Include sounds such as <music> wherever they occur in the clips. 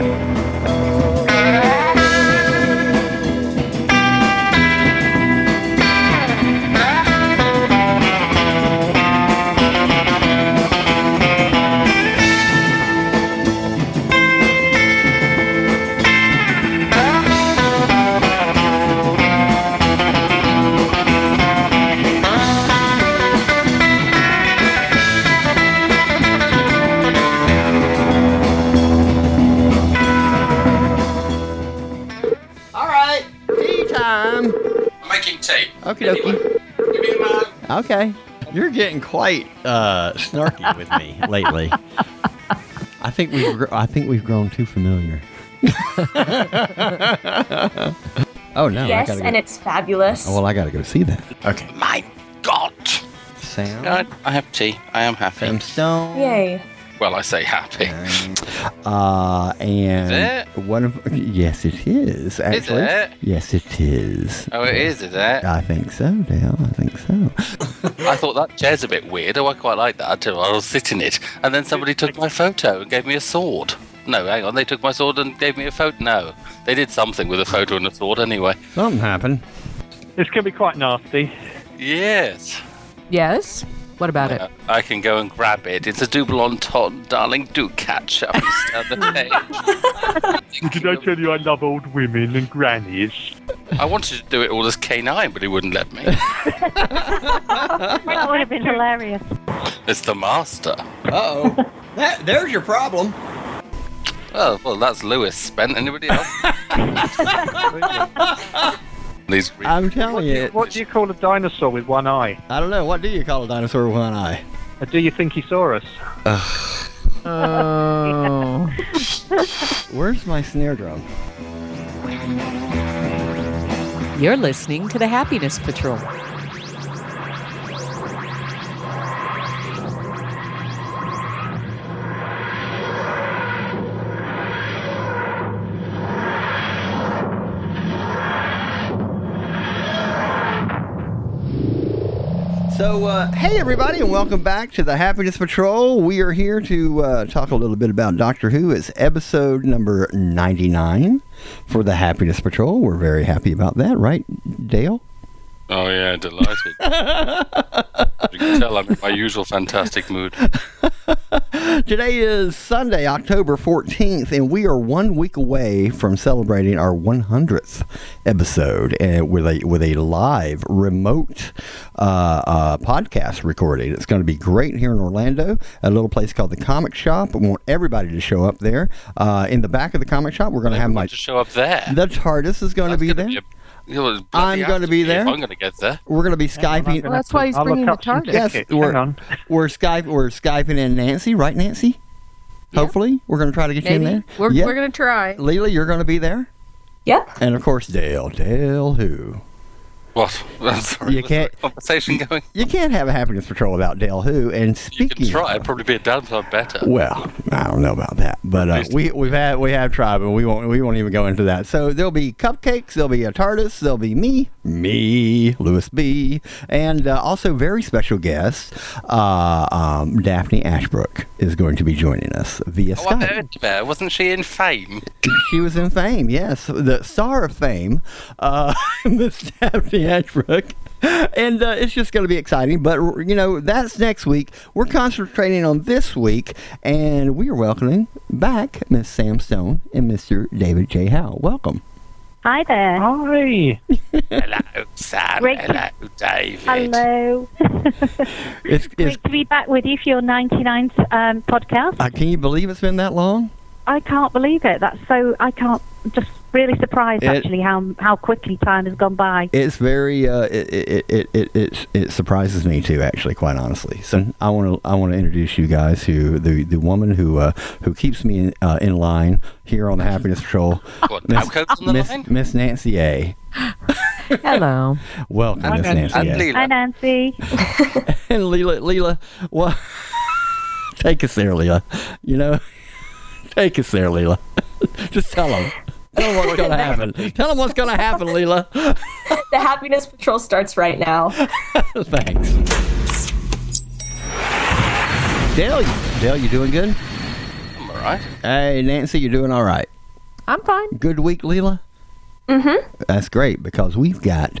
All Okay. You're getting quite uh, snarky with me lately. <laughs> I think we've gr- I think we've grown too familiar. <laughs> oh no! I yes, gotta go. and it's fabulous. oh, well, I gotta go see that. Okay. My God. Sam. I, I have tea. I am happy. Sam Stone. Yay. Well, I say happy. Uh, and Is one of yes, it is actually. it? Yes, it is. Oh, it is, is it? I think so, Dale. I think so. I thought that chair's a bit weird. Oh, I quite like that until I was sitting in it. And then somebody took my photo and gave me a sword. No, hang on. They took my sword and gave me a photo. No, they did something with a photo and a sword anyway. Something happened. This can be quite nasty. Yes. Yes. What about it? Uh, I can go and grab it. It's a double entendre, darling. Do catch up and stay the <laughs> page. Did I tell you I love old women and grannies? I wanted to do it all as K9, but he wouldn't let me. That would have been hilarious. It's the master. Uh oh. that there's your problem. Oh, well, that's Lewis spent. Anybody else? <laughs> These re- I'm telling you. What do you call a dinosaur with one eye? I don't know. What do you call a dinosaur with one eye? Uh, do you think he saw us? Oh. <laughs> Where's my snare drum? You're listening to the Happiness Patrol. So, uh, hey everybody, and welcome back to the Happiness Patrol. We are here to uh, talk a little bit about Doctor Who. It's episode number 99 for the Happiness Patrol. We're very happy about that, right, Dale? Oh, yeah, delighted. <laughs> you can tell I'm in my usual fantastic mood. Today is Sunday, October 14th, and we are one week away from celebrating our 100th episode uh, with a with a live remote uh, uh, podcast recording. It's going to be great here in Orlando, a little place called the Comic Shop. We want everybody to show up there. Uh, in the back of the comic shop, we're going to have my to show up there. the TARDIS is going to be there. be a- you know, bloody I'm gonna be there. I'm going to get there. we're going to be skyping. Well, that's why he's I'll bringing the up some TARDIS. Yes, we're- Hang. We're skype. We're skyping in Nancy, right, Nancy? Yeah. Hopefully, we're going to try to get you in there. We're, Yeah. we're going to try. Leela, you're going to be there. Yep. And of course, Dale. Dale who? What? <laughs> I'm sorry. You was there a can't- conversation going. You can't have a happiness patrol without Dale who. And You speaking can try. of- It'd probably be a downside better. well, I don't know about that, but uh, we we've had we have tried, but we won't we won't even go into that. So there'll be cupcakes, there'll be a TARDIS, there'll be me, me, Lewis B, and uh, also very special guest, uh, um, Daphne Ashbrook is going to be joining us via Oh, I heard there. Wasn't she in Fame? She was in Fame, yes, the star of Fame, uh, <laughs> Miss Daphne <laughs> Ashbrook. And uh, it's just going to be exciting. But, you know, that's next week. We're concentrating on this week, and we are welcoming back Miss Sam Stone and Mr. David J. Howe. Welcome. Hi there. Hi. Hello, Sam. Great. Hello, David. Hello. <laughs> It's, it's, Great to be back with you for your 99th um, podcast. uh, can you believe it's been that long? I can't believe it. That's so. I can't. Just really surprised It- actually how how quickly time has gone by. It's very uh, it, it, it, it, it, it surprises me too, actually, quite honestly. So I want to I want to introduce you guys to the the woman who uh, who keeps me in, uh, in line here on the Happiness Patrol, What, Miss- on the Miss, line? Miss Nancy A. Hello. Welcome, Miss Nancy and A. Leela. Hi Nancy. <laughs> And Leela, Leela, what? <laughs> Take us there, Leela. You know, <laughs> take us there, Leela. Just tell them. Tell them what's going to happen. <laughs> Tell them what's going to happen, Leela. The happiness patrol starts right now. <laughs> Thanks. Dale, Dale, you doing good? I'm all all right. Hey, Nancy, you're doing all right. I'm fine. Good week, Leela? Mm-hmm. That's great because we've got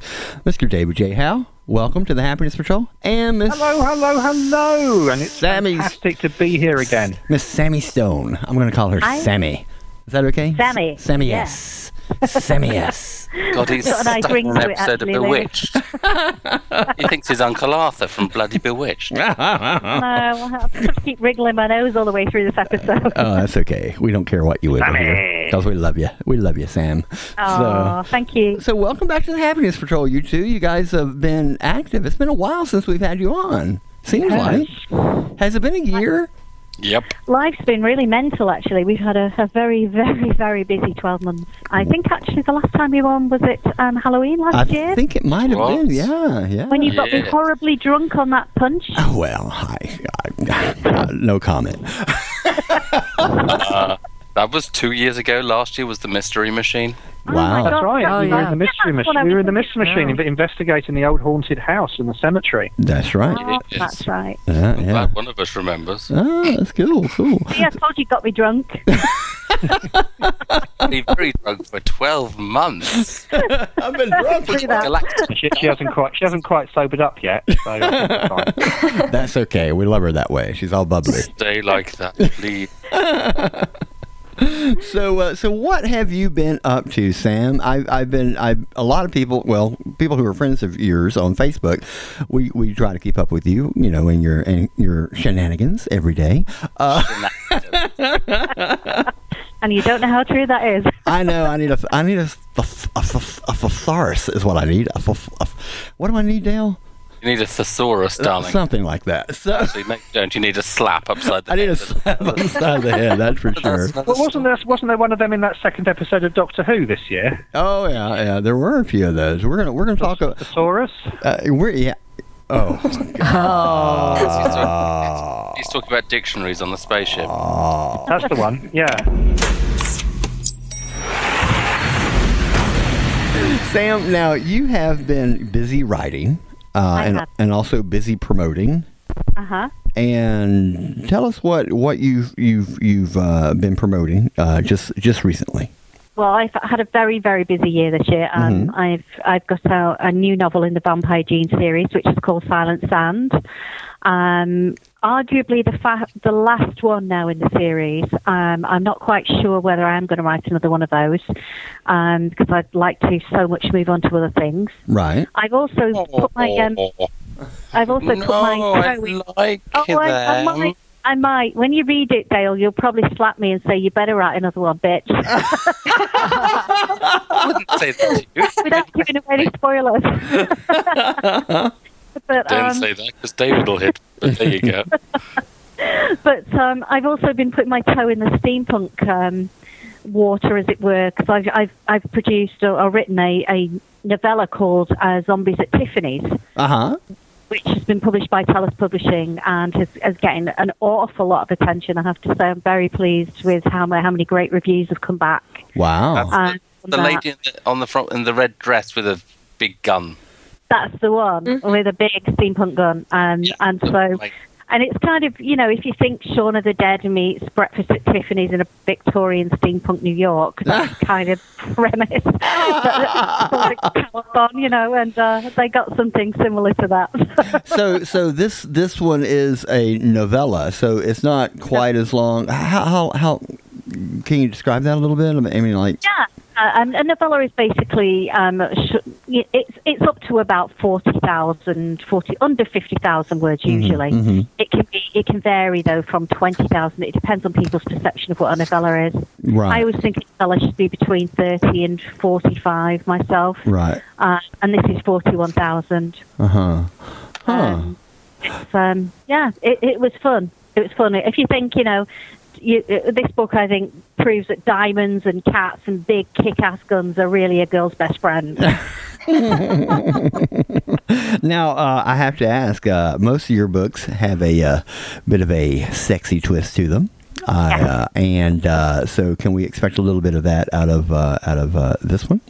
Mr. David J. Howe. Welcome to the Happiness Patrol. And Miss Hello, hello, hello. And it's Sammy's- fantastic to be here again. Miss Sammy Stone. I'm going to call her I- Sammy. Is that okay? Sammy, Sammy, yeah. yes. Sammy, yes. God, he's Got a nice stuck ring on an to it, episode of actually, Lou. Bewitched. <laughs> he thinks he's Uncle Arthur from bloody Bewitched. <laughs> No, I'll have to keep wriggling my nose all the way through this episode. <laughs> Oh, that's okay. We don't care what you wiggle here because we love you. We love you, Sam. Oh, thank you. So, so welcome back to the Happiness Patrol, you two. You guys have been active. It's been a while since we've had you on. Seems like. Has it been a year? Yep. Life's been really mental, actually. We've had a, a very, very, very busy 12 months. I think, actually, the last time you were on was it um, Halloween last I year? I think it might have Was. been. Yeah, yeah. when you got me horribly drunk on that punch? Oh, well, I, I, I- no comment. <laughs> <laughs> That was two years ago. Last year was the Mystery Machine. Oh Wow. my That's right. Oh, we were yeah. in the mystery Yeah, that's what machine. We were in the mystery machine inv- investigating the old haunted house in the cemetery. That's right. Oh, that's right. Yeah, yeah. glad one of us remembers. Oh, that's cool, cool. <laughs> See, I told you got me drunk. <laughs> I've been very drunk for 12 months. <laughs> I've been drunk. True that. Galactic. She, she hasn't quite she hasn't quite sobered up yet. So I think it's fine. That's okay. We love her that way. She's all bubbly. Stay like that, please. So, uh, so what have you been up to, Sam? I've, I've been, I've, a lot of people, well, people who are friends of yours on Facebook, we, we try to keep up with you, you know, in your, in your shenanigans every day. Uh, <laughs> And you don't know how true that is. <laughs> I know, I need a, I need a, a, a, a thesaurus is what I need. A, a, what do I need, Dale? You need a thesaurus, darling. Something like that. So, Actually, no, don't you need a slap upside the I need a head? slap on <laughs> the side of head, that's for <laughs> sure. That's- Well, wasn't there wasn't there one of them in that second episode of Doctor Who this year? Oh yeah, yeah. There were a few of those. We're gonna we're gonna talk. about Thesaurus. uh, we're yeah. Oh. He's <laughs> talking, he's talking about dictionaries on the spaceship. That's the one. Yeah. Sam, now you have been busy writing, uh, and and also busy promoting. Uh huh. And tell us what what you've you've you've uh, been promoting uh, just just recently. Well, I've had a very, very busy year this year. Um, I've I've got out a new novel in the Vampire Gene series, which is called Silent Sand. Um, arguably the fa- the last one now in the series. Um, I'm not quite sure whether I am going to write another one of those um, because I'd like to so much move on to other things. Right. I've also put my um, I've also put my I toe like Oh, I, I them. might. I might. When you read it, Dale, you'll probably slap me and say, "You better write another one, bitch," I wouldn't say that to you. without giving away any spoilers. <laughs> but Don't um, say that because David will hit. But there you go. <laughs> <laughs> but um, I've also been putting my toe in the steampunk um, water, as it were, because I've, I've I've produced or, or written a, a novella called uh, "Zombies at Tiffany's." Uh huh. which has been published by Telos Publishing and has, has getting an awful lot of attention. I have to say, I'm very pleased with how many, how many great reviews have come back. Wow. That's Um, the lady in the, on the front in the red dress with a big gun. That's the one with a big steampunk gun. and Yeah. and so, Like, and it's kind of, you know, if you think Shaun of the Dead meets Breakfast at Tiffany's in a Victorian steampunk New York, <laughs> that's kind of premise. <laughs> on, you know, and uh, they got something similar to that. <laughs> so so this this one is a novella. So it's not quite as long. How how, how can you describe that a little bit? I mean, like Yeah, and a novella is basically um, sh- it's it's up to about 40,000, 40 under fifty thousand words usually. mhm. It can be it can vary though from twenty thousand. It depends on people's perception of what a novella is. Right. I always think a novella should be between thirty and forty five myself, right. uh, and this is forty one thousand. Uh huh. Huh. Um, um, yeah, it, it was fun. It was fun. If you think, you know, you, uh, this book, I think, proves that diamonds and cats and big kick-ass guns are really a girl's best friend. <laughs> Now, uh, I have to ask. Uh, most of your books have a uh, bit of a sexy twist to them, uh, Yeah. and uh, so can we expect a little bit of that out of uh, out of uh, this one?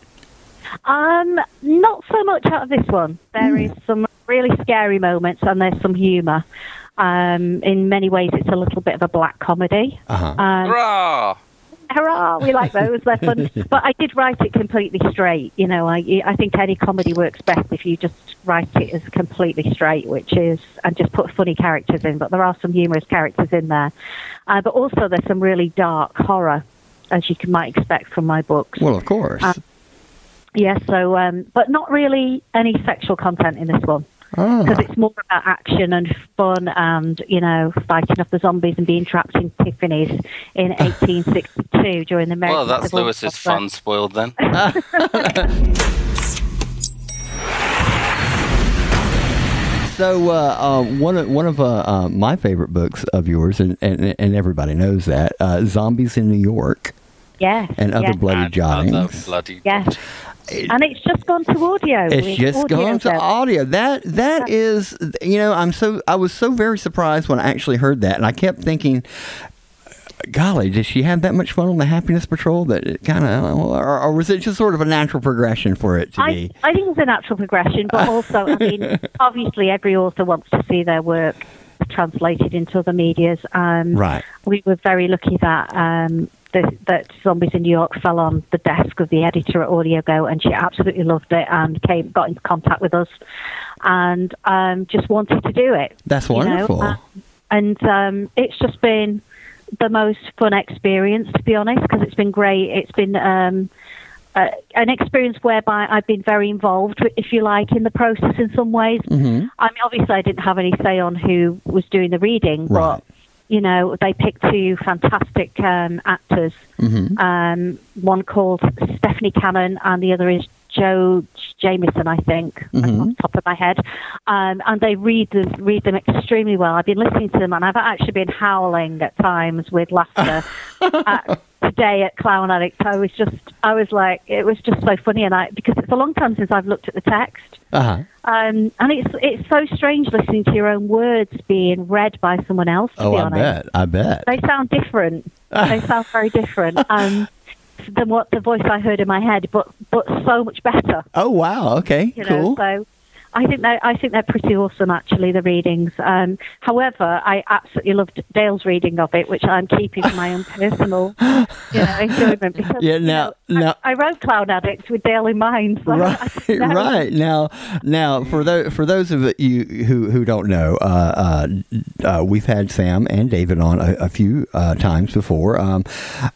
um, not so much out of this one. There is some really scary moments and there's some humour. Um, in many ways, it's a little bit of a black comedy. Uh-huh. Um, Hurrah! hurrah, we like those. They're fun. <laughs> but I did write it completely straight. You know, I I think any comedy works best if you just write it as completely straight, which is and just put funny characters in. But there are some humorous characters in there. Uh, but also there's some really dark horror, as you can, might expect from my books. Well, of course. Uh, Yes, so um, but not really any sexual content in this one Ah. because it's more about action and fun and you know fighting off the zombies and being trapped in Tiffany's in <laughs> 1862 during the American Well, that's Civil Lewis's War. fun spoiled then. <laughs> So uh, uh, one of one of uh, uh, my favorite books of yours, and, and and everybody knows that, uh, Zombies in New York Yes, and other yes, bloody And other bloody. yes. And it's just gone to audio. It's just audio gone to audio. That that is, you know, I'm so I was so very surprised when I actually heard that, and I kept thinking, golly, did she have that much fun on the Happiness Patrol that it kind of, or, or was it just sort of a natural progression for it to I, be? I think it's a natural progression, but also, I mean, <laughs> obviously, every author wants to see their work translated into other medias. Um, Right. We were very lucky that um, the, that Zombies in New York fell on the desk of the editor at AudioGo, and she absolutely loved it and came got into contact with us, and um, just wanted to do it. That's you know, wonderful. uh, and um, it's just been the most fun experience, to be honest, because it's been great. It's been um, uh, an experience whereby I've been very involved, if you like, in the process in some ways. hmm I mean, obviously, I didn't have any say on who was doing the reading, Right. but you know, they picked two fantastic um, actors. hmm Um, one called Stephanie Cannon, and the other is Joe Jameson, I think, Mhm. off top of my head. Um, and they read the, read them extremely well. I've been listening to them, and I've actually been howling at times with laughter. <laughs> at, today at Clown Addict, I was just, I was like, it was just so funny, and I because it's a long time since I've looked at the text. Uh-huh. Um, and it's it's so strange listening to your own words being read by someone else. To Oh, be I honest, bet. I bet. they sound different. they sound very different <laughs> um, than what the voice I heard in my head, but but so much better. Oh, wow. Okay. You cool. know, so I think they I think they're pretty awesome actually. The readings. Um, however, I absolutely loved Dale's reading of it, which I'm keeping for my own personal <laughs> you know, enjoyment. Because, Yeah, you now- know, now- I, I wrote Clown Addicts with Dale in mind. So right, didn't right. Now, now for those for those of you who who don't know, uh, uh, uh, we've had Sam and David on a, a few uh, times before, um,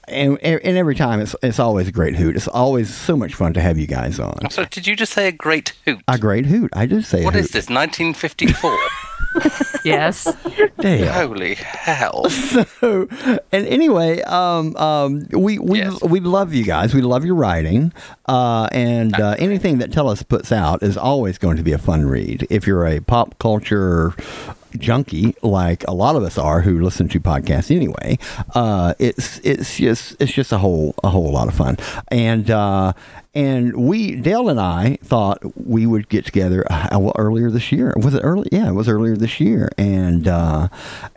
and and every time it's it's always a great hoot. It's always so much fun to have you guys on. So, did you just say a great hoot? A great hoot. I just say What hoot. is this, 1954? <laughs> Yes. Dale. Holy hell. <laughs> So, and anyway, um, um, we we Yes. we love you guys. We love your writing, uh, and uh, anything that Telos puts out is always going to be a fun read. If you're a pop culture junkie like a lot of us are who listen to podcasts anyway, uh, it's it's just it's just a whole a whole lot of fun. And uh, and we Dale and I thought we would get together uh, well, earlier this year. Was it early? Yeah, it was earlier this year. And uh,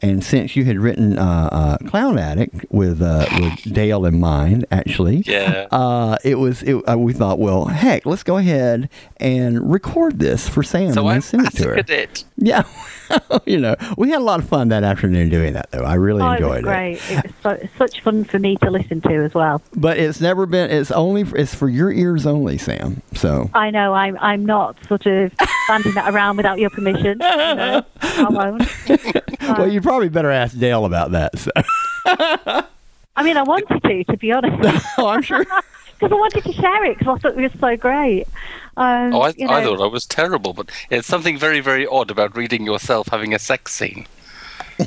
and since you had written uh, uh, Clown Addict with uh, with <laughs> Dale in mind, actually, Yeah. uh, it was. It, uh, we thought, well, heck, let's go ahead and record this for Sam So and I then send it to her. it. Yeah, <laughs> you know, we had a lot of fun that afternoon doing that, though. I really Oh, it enjoyed was great. It was so, such fun for me to listen to as well. But it's never been. It's only. It's for your ears only, Sam. So. I know I'm I'm not sort of banding that around without your permission. You know, I won't. <laughs> well, you probably better ask Dale about that. So. I mean, I wanted to, to be honest, <laughs> oh, I'm sure. <laughs> because I wanted to share it because I thought it was so great. Um, Oh, I, you I thought I was terrible, but it's something very, very odd about reading yourself having a sex scene.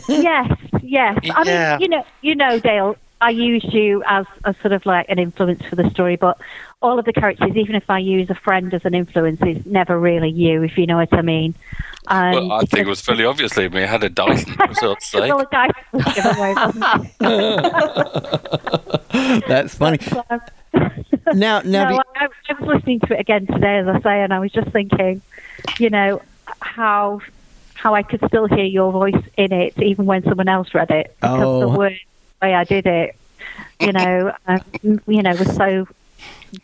yes, yes. I Yeah. mean, you know, you know, Dale. I used you as a sort of like an influence for the story, but all of the characters, even if I use a friend as an influence, is never really you, if you know what I mean. Um, well, I think it was fairly obviously me. I had a Dyson, for <laughs> God's sake. well, the guy was given away, wasn't he? That's funny. Now, <laughs> now, no, do- I, I was listening to it again today, as I say, and I was just thinking, you know, how how I could still hear your voice in it, even when someone else read it, because Oh. the word the way I did it, you know, um, you know, was so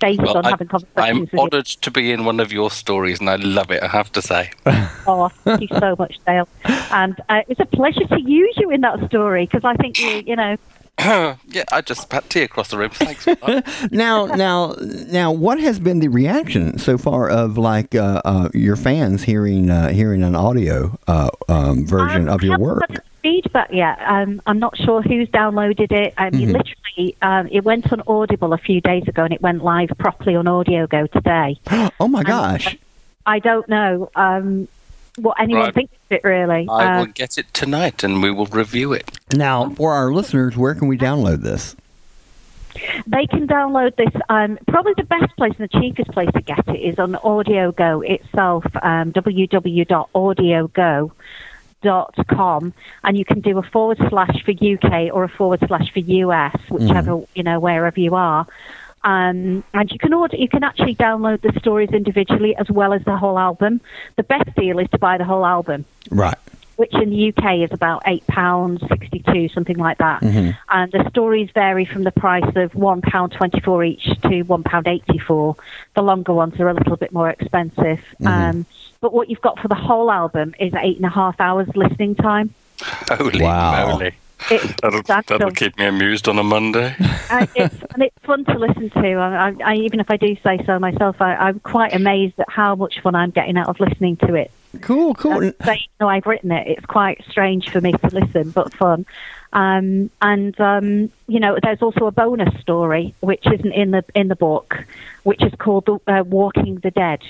based Well, on I, having I'm conversations with you. honoured to be in one of your stories, and I love it. I have to say. <laughs> Oh, thank you so much, Dale. And uh, it was a pleasure to use you in that story because I think you, you know, <coughs> yeah, I just spat tea across the room. Thanks. For that. <laughs> now, now, now, what has been the reaction so far of like uh, uh, your fans hearing uh, hearing an audio uh, um, version I of your haven't work? Got Feedback yet. Um, I'm not sure who's downloaded it. I mean, Mm-hmm. literally, um, it went on Audible a few days ago, and it went live properly on Audio Go today. <gasps> Oh my gosh! I don't know um, what anyone Right. thinks of it really. I Uh, will get it tonight, and we will review it. Now, for our listeners, where can we download this? They can download this. Um, probably the best place and the cheapest place to get it is on Audio Go itself, um, www.audiogo.com, and you can do a forward slash for UK or a forward slash for US, whichever you know wherever you are. Um, and you can order, you can actually download the stories individually as well as the whole album. The best deal is to buy the whole album Right. which in the UK is about eight pounds sixty-two, something like that. And the stories vary from the price of one pound twenty-four each to one pound eighty-four. The longer ones are a little bit more expensive. Um, but what you've got for the whole album is eight and a half hours listening time. Holy Wow. moly! It's That'll, that'll keep me amused on a Monday. and <laughs> it's, and it's fun to listen to. I, I, I, even if I do say so myself, I, I'm quite amazed at how much fun I'm getting out of listening to it. Cool. Cool. That's saying, no, I've written it. It's quite strange for me to listen, but fun. Um, and um, you know, there's also a bonus story which isn't in the in the book, which is called the, uh, "Walking the Dead,"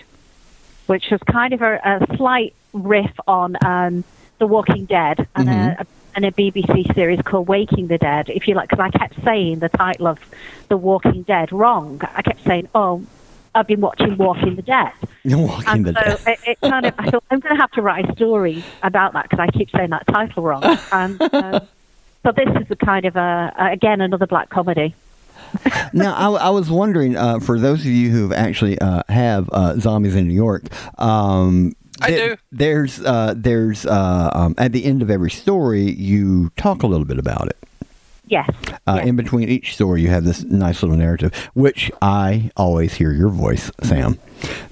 which was kind of a, a slight riff on um, The Walking Dead and, a, and a BBC series called Waking the Dead. If you like, because I kept saying the title of The Walking Dead wrong. I kept saying, "Oh." I've been watching Walking the Dead. <laughs> Walking And the so dead. it, it kind of, I thought I'm going to have to write a story about that because I keep saying that title wrong. <laughs> And um, so this is a kind of a, again another black comedy. <laughs> now, I, I was wondering uh, for those of you who actually uh, have uh, zombies in New York. Um, I th- do. There's, uh, there's uh, um, at the end of every story, you talk a little bit about it. Yes. Uh, yes. In between each story, you have this nice little narrative, which I always hear your voice, Sam.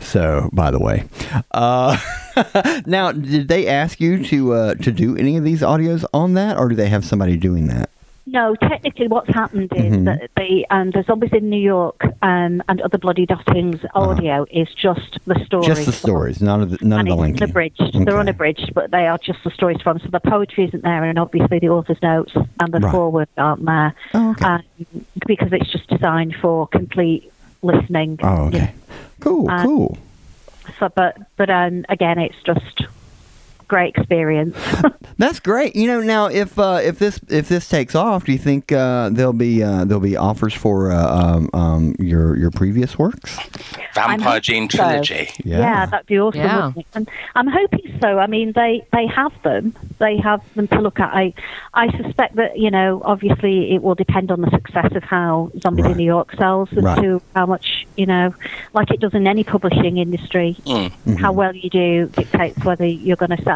So, by the way, uh, <laughs> now did they ask you to uh, to do any of these audios on that, or do they have somebody doing that? No, technically, what's happened is Mhm. that the um, the zombies in New York um, and other bloody jottings audio is just the story. Uh-huh. Just the stories, none of the none and of the linking. unabridged. Okay. They're unabridged, but they are just the stories from. So the poetry isn't there, and obviously the author's notes and the Right. foreword aren't there, Oh, okay. um, because it's just designed for complete listening. Oh, okay. Cool, Uh, cool. So, but but um, again, it's just great experience. <laughs> That's great. You know, now if uh, if this if this takes off, do you think uh, there'll be uh, there'll be offers for uh, um, um, your your previous works? Vampire hoping Gene so. trilogy. Yeah, that'd be awesome. Yeah. And I'm hoping so. I mean, they they have them. They have them to look at. I I suspect that you know, obviously, it will depend on the success of how Zombies Right. in New York sells as Right. to how much you know, like it does in any publishing industry. Mm. How well you do dictates whether you're going to sell.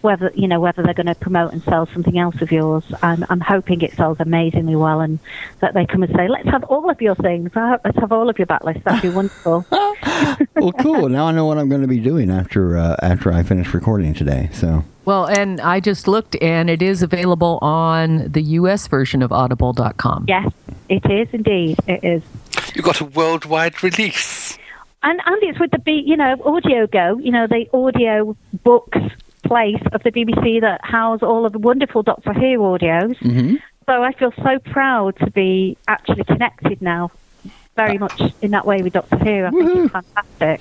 Whether you know whether they're going to promote and sell something else of yours, and I'm hoping it sells amazingly well, and that they come and say, "Let's have all of your things. Let's have all of your backlists. That'd be wonderful." <laughs> <laughs> well, cool. Now I know what I'm going to be doing after uh, after I finish recording today. So Well, and I just looked, and it is available on the U.S. version of Audible.com. Yes, it is indeed. It is. You got a worldwide release. And and it's with the B, you know, Audio Go, you know, the audio books place of the BBC that house all of the wonderful Doctor Who audios. Mhm. So I feel so proud to be actually connected now, very much in that way with Doctor Who. I think it's fantastic.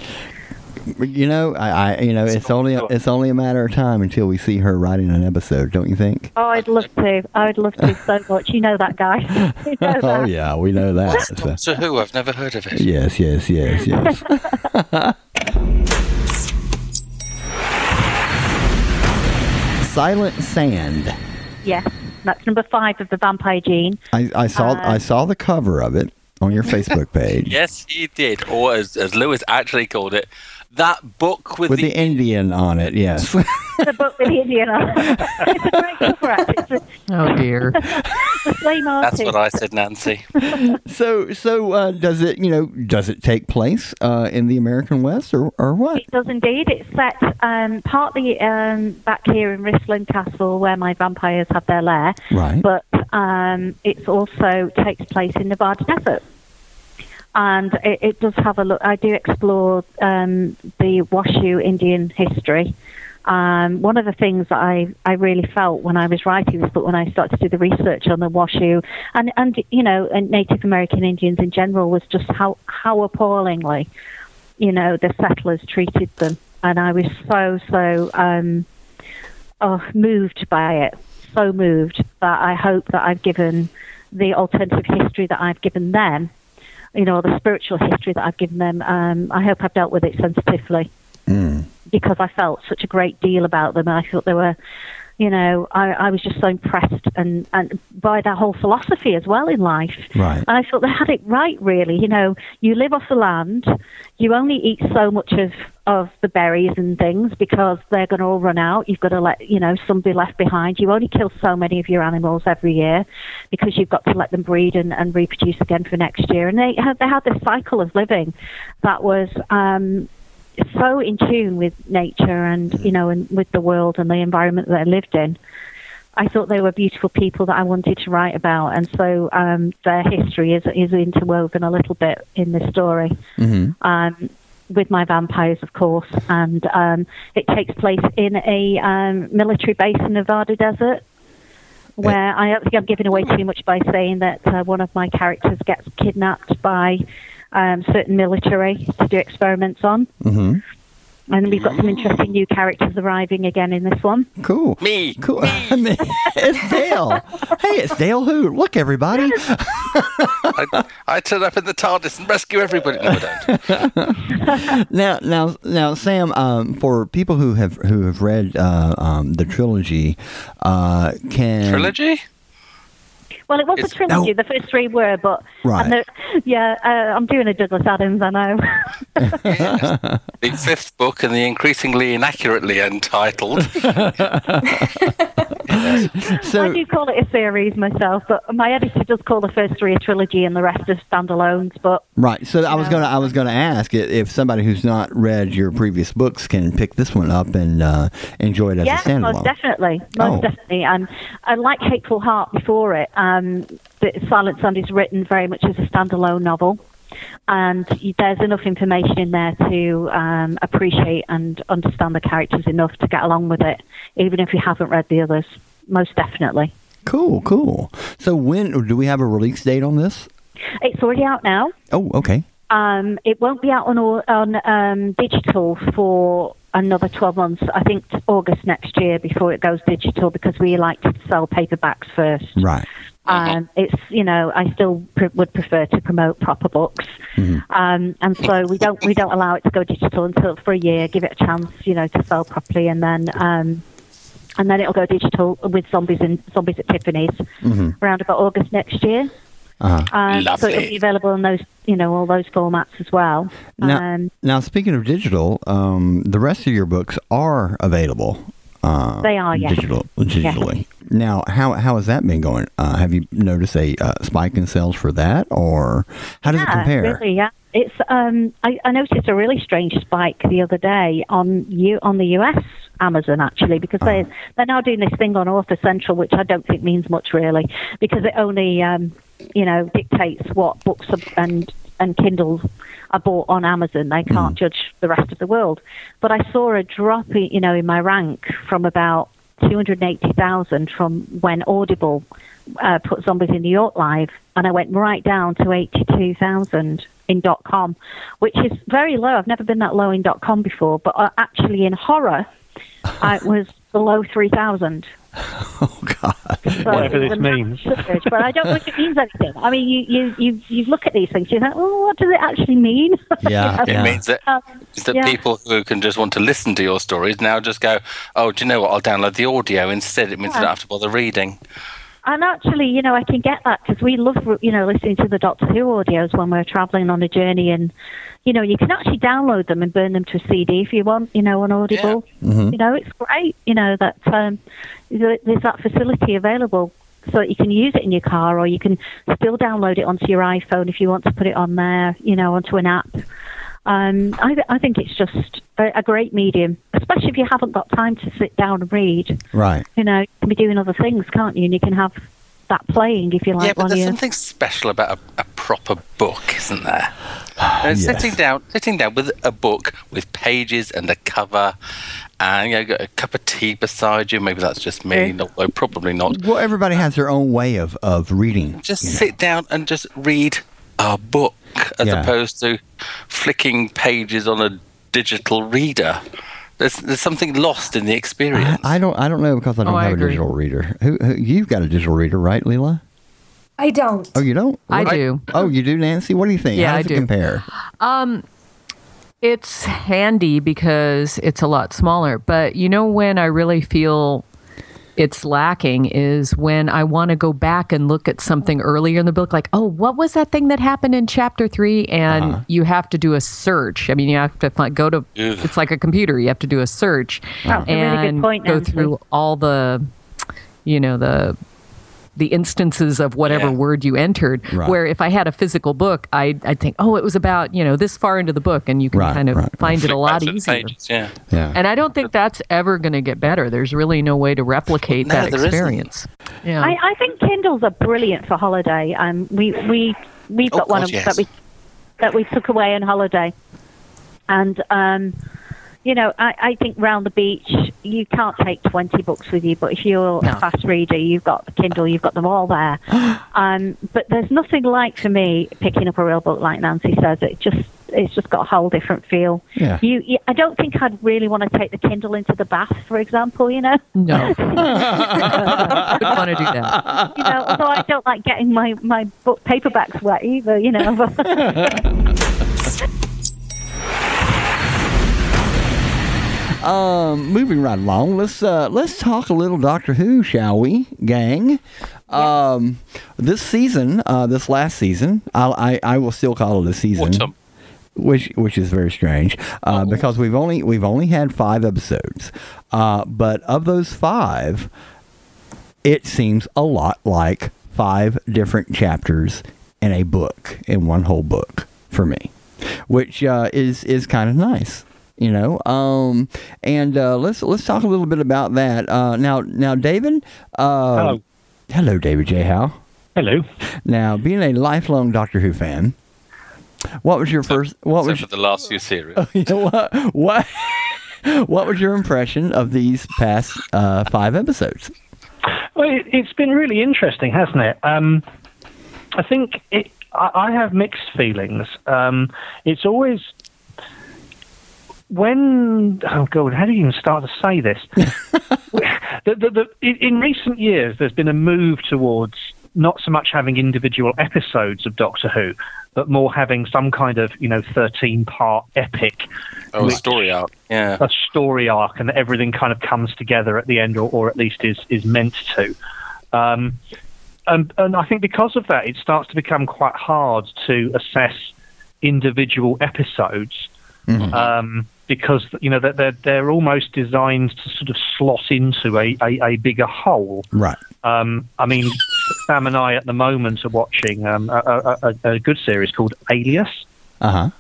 You know, I, I you know it's only it's only a matter of time until we see her writing an episode, don't you think? Oh, I'd love to. I'd love to so much. You know that guy. <laughs> you know <laughs> that. Oh yeah, we know that. <laughs> So- So who? I've never heard of it. Yes, yes, yes, yes. Silent Sand. Yes, that's number five of the Vampire Gene. I, I saw Uh, I saw the cover of it, on your Facebook page Yes, he did. Or as, as Lewis actually called it, that book with, with the, the Indian on it. Yes. <laughs> the book with the Indian on. <laughs> it's a great cover art. A, Oh dear. <laughs> the flame That's what I said, Nancy. so so uh, does it you know does it take place uh, in the American West or or what? It does indeed. It's set um, partly um, back here in Risslin Castle, where my vampires have their lair, Right. but um, it also takes place in Nevada desert. And it, it does have a look. I do explore um, the Washoe Indian history. Um, one of the things that I, I really felt when I was writing this book, when I started to do the research on the Washoe and, and you know, and Native American Indians in general, was just how, how appallingly you know, the settlers treated them. And I was so, so um, oh, moved by it, so moved that I hope that I've given the alternative history that I've given them, you know, the spiritual history that I've given them, um, I hope I've dealt with it sensitively Mm. because I felt such a great deal about them. And I thought they were, you know, I, I was just so impressed and, and by that whole philosophy as well in life. Right. And I thought they had it right, really. You know, you live off the land, you only eat so much of, of the berries and things because they're going to all run out. You've got to let, you know, some be left behind. You only kill so many of your animals every year because you've got to let them breed and, and reproduce again for next year. And they had, they had this cycle of living that was, um, so in tune with nature and you know and with the world and the environment that they lived in. I thought they were beautiful people that I wanted to write about, and so um, their history is is interwoven a little bit in this story. hmm Um, with my vampires, of course, and um, it takes place in a um, military base in Nevada desert. Where I don't think I'm giving away too much by saying that uh, one of my characters gets kidnapped by um, certain military to do experiments on. hmm And we've got some interesting new characters arriving again in this one. Cool. Me. Cool. I <laughs> mean, it's Dale. hey, it's Dale who? Look, everybody. <laughs> I, I turn up in the TARDIS and rescue everybody. No, I don't. <laughs> now, now, now, Sam. Um, for people who have who have read uh, um, the trilogy, uh, can Trilogy? Well, it was It's- a trilogy. No. The first three were, but Right. and the, yeah, uh, I'm doing a Douglas Adams. I know. <laughs> The fifth book and the increasingly inaccurately entitled. So, <laughs> I do call it a series myself, but my editor does call the first three a trilogy and the rest are standalones. But right. So I was Yeah. gonna I was gonna ask if somebody who's not read your previous books can pick this one up and uh, enjoy it as yeah, a standalone. most definitely, most Oh. definitely. And I like Hateful Heart before it. Um, the Silent Sand is written very much as a standalone novel. And there's enough information in there to um, appreciate and understand the characters enough to get along with it, even if you haven't read the others. Most definitely. Cool, cool. So when do we have a release date on this? It's already out now. Oh, okay. Um, it won't be out on on um, digital for another 12 months. I think August next year before it goes digital because we like to sell paperbacks first. Right. Um, it's you know I still pr- would prefer to promote proper books, um, and so we don't we don't allow it to go digital until for a year. Give it a chance, you know, to sell properly, and then um, and then it'll go digital with zombies and zombies at Tiffany's around about August next year. Uh-huh. Um, so it'll be available in those, you know, all those formats as well. Now, Um, now speaking of digital, um, the rest of your books are available. Uh, They are, yes. Digital, <laughs> digitally. Now, how how has that been going? Uh, have you noticed a uh, spike in sales for that, or how does it yeah, compare? Really, yeah. It's um, I, I noticed a really strange spike the other day on you on the US Amazon actually because they Uh-huh. they're now doing this thing on Author Central, which I don't think means much really because it only um, you know dictates what books and and Kindles are bought on Amazon. They can't Hmm. judge the rest of the world. But I saw a drop, you know, in my rank from about 280,000 from when Audible uh, put Zombies in New York live, and I went right down to 82,000 in .com, which is very low. I've never been that low in .com before, but uh, actually in horror, I <laughs> was below 3,000. <laughs> Oh God! Whatever this means. but I don't think it means anything. I mean, you you you, you look at these things, you think, well, what does it actually mean? <laughs> Yeah, It yeah. means that, Um, it's that yeah. people who can just want to listen to your stories now just go, oh, do you know what? I'll download the audio instead. It means I don't have to bother reading. And actually, you know, I can get that because we love, you know, listening to the Doctor Who audios when we're traveling on a journey, and you know, you can actually download them and burn them to a CD if you want, you know, on Audible. Mhm. You know, it's great, you know, that um, there's that facility available so that you can use it in your car, or you can still download it onto your iPhone if you want to put it on there, you know, onto an app. Um, I, th- I think it's just a, a great medium, especially if you haven't got time to sit down and read Right. you know, you can be doing other things, can't you? And you can have that playing if you like yeah, but there's you something special about a, a proper book, isn't there? <sighs> Yes. Sitting down, sitting down with a book with pages and a cover, and you know, got a cup of tea beside you. Maybe that's just me, Yeah. not, well, probably not. Well, everybody has their own way of, of reading. Just you know. sit down and just read a book as Yeah. opposed to flicking pages on a digital reader. There's there's something lost in the experience. I, I don't. I don't know because I don't Oh, have a digital reader. Who, who? You've got a digital reader, right, Leela? I don't. Oh, you don't? I What- do. Oh, you do, Nancy. What do you think? Yeah, How does I it do. compare? Um, it's handy because it's a lot smaller. But you know when I really feel it's lacking is when I want to go back and look at something earlier in the book, like, oh, what was that thing that happened in chapter three? And Uh-huh. you have to do a search. I mean, you have to find, go to, Ugh. it's like a computer. You have to do a search That's a really good and point, go Nancy. through all the, you know, the, the instances of whatever Yeah. word you entered. Right. Where if I had a physical book, I'd, I'd think, oh, it was about, you know, this far into the book, and you can Right, kind of right. find it a lot easier. pages, yeah. Yeah. And I don't think that's ever going to get better. There's really no way to replicate No, that there isn't. experience. Yeah. I, I think Kindles are brilliant for holiday. Um, we we we've Oh, got one God, of yes. that we that we took away on holiday, and um, you know, I, I think round the beach you can't take twenty books with you, but if you're No. a fast reader, you've got the Kindle, you've got them all there. <gasps> um, but there's nothing like for me picking up a real book, like Nancy says. It just it's just got a whole different feel. Yeah. You, you I don't think I'd really want to take the Kindle into the bath, for example. You know. no. <laughs> <laughs> Wouldn't want to do that. you know, although I don't like getting my, my book paperbacks wet either, you know. <laughs> Um, moving right along, let's uh, let's talk a little Doctor Who, shall we, gang? Um, this season, uh, this last season, I'll, I I will still call it a season, which which is very strange uh, because we've only we've only had five episodes, uh, but of those five, it seems a lot like five different chapters in a book in one whole book for me, which uh, is is kind of nice. You know, um, and uh, let's let's talk a little bit about that uh, now. Now, David. Uh, Hello. Hello, David J. Howe. Hello. Now, being a lifelong Doctor Who fan, what was your first? What Except was for the last few series. <laughs> you know what what what was your impression of these past uh, five episodes? Well, it, it's been really interesting, hasn't it? Um, I think it, I, I have mixed feelings. Um, it's always when oh god, how do you even start to say this? <laughs> the, the, the, in, in recent years, there's been a move towards not so much having individual episodes of Doctor Who, but more having some kind of you know 13 part epic Oh, a story arc. Yeah. a story arc and everything kind of comes together at the end, or, or at least is is meant to. Um, and, and I think because of that, it starts to become quite hard to assess individual episodes um, because you know that they're they're almost designed to sort of slot into a, a, a bigger hole. Right. Um, I mean, Sam and I at the moment are watching um, a, a, a, a good series called Alias Uh huh. um,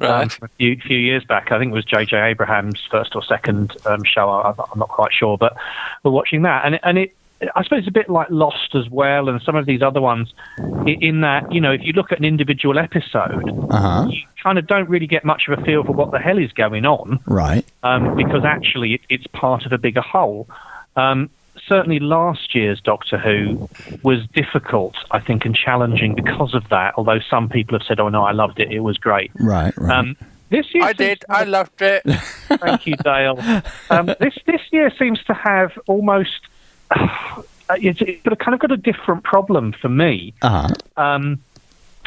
Right. from a few, few years back. I think it was J.J. Abrams's first or second um, show. I, I'm not quite sure, but we're watching that, and and it. I suppose it's a bit like Lost as well, and some of these other ones. In that, you know, if you look at an individual episode, Uh huh. you kind of don't really get much of a feel for what the hell is going on, Right. um, because actually it, it's part of a bigger whole. Um, certainly, last year's Doctor Who was difficult, I think, and challenging because of that. Although some people have said, "Oh no, I loved it; it was great." Right. Right. Um, this year I did. to have- I loved it. Thank you, Dale. <laughs> Um, this this year seems to have almost. <sighs> It's, it's kind of got a different problem for me, uh huh. um,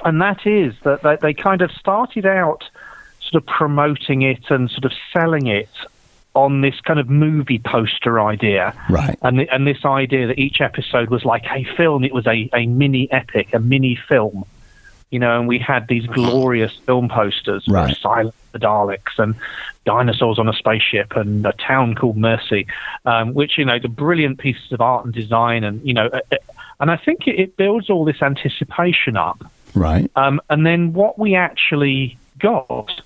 and that is that they, they kind of started out sort of promoting it and sort of selling it on this kind of movie poster idea. Right. And, the, and this idea that each episode was like a film, it was a, a mini epic, a mini film. You know, and we had these glorious film posters Right. of the Daleks and dinosaurs on a spaceship and a town called Mercy, um, which, you know, the brilliant pieces of art and design. And, you know, uh, and I think it, it builds all this anticipation up. Right. Um, and then what we actually got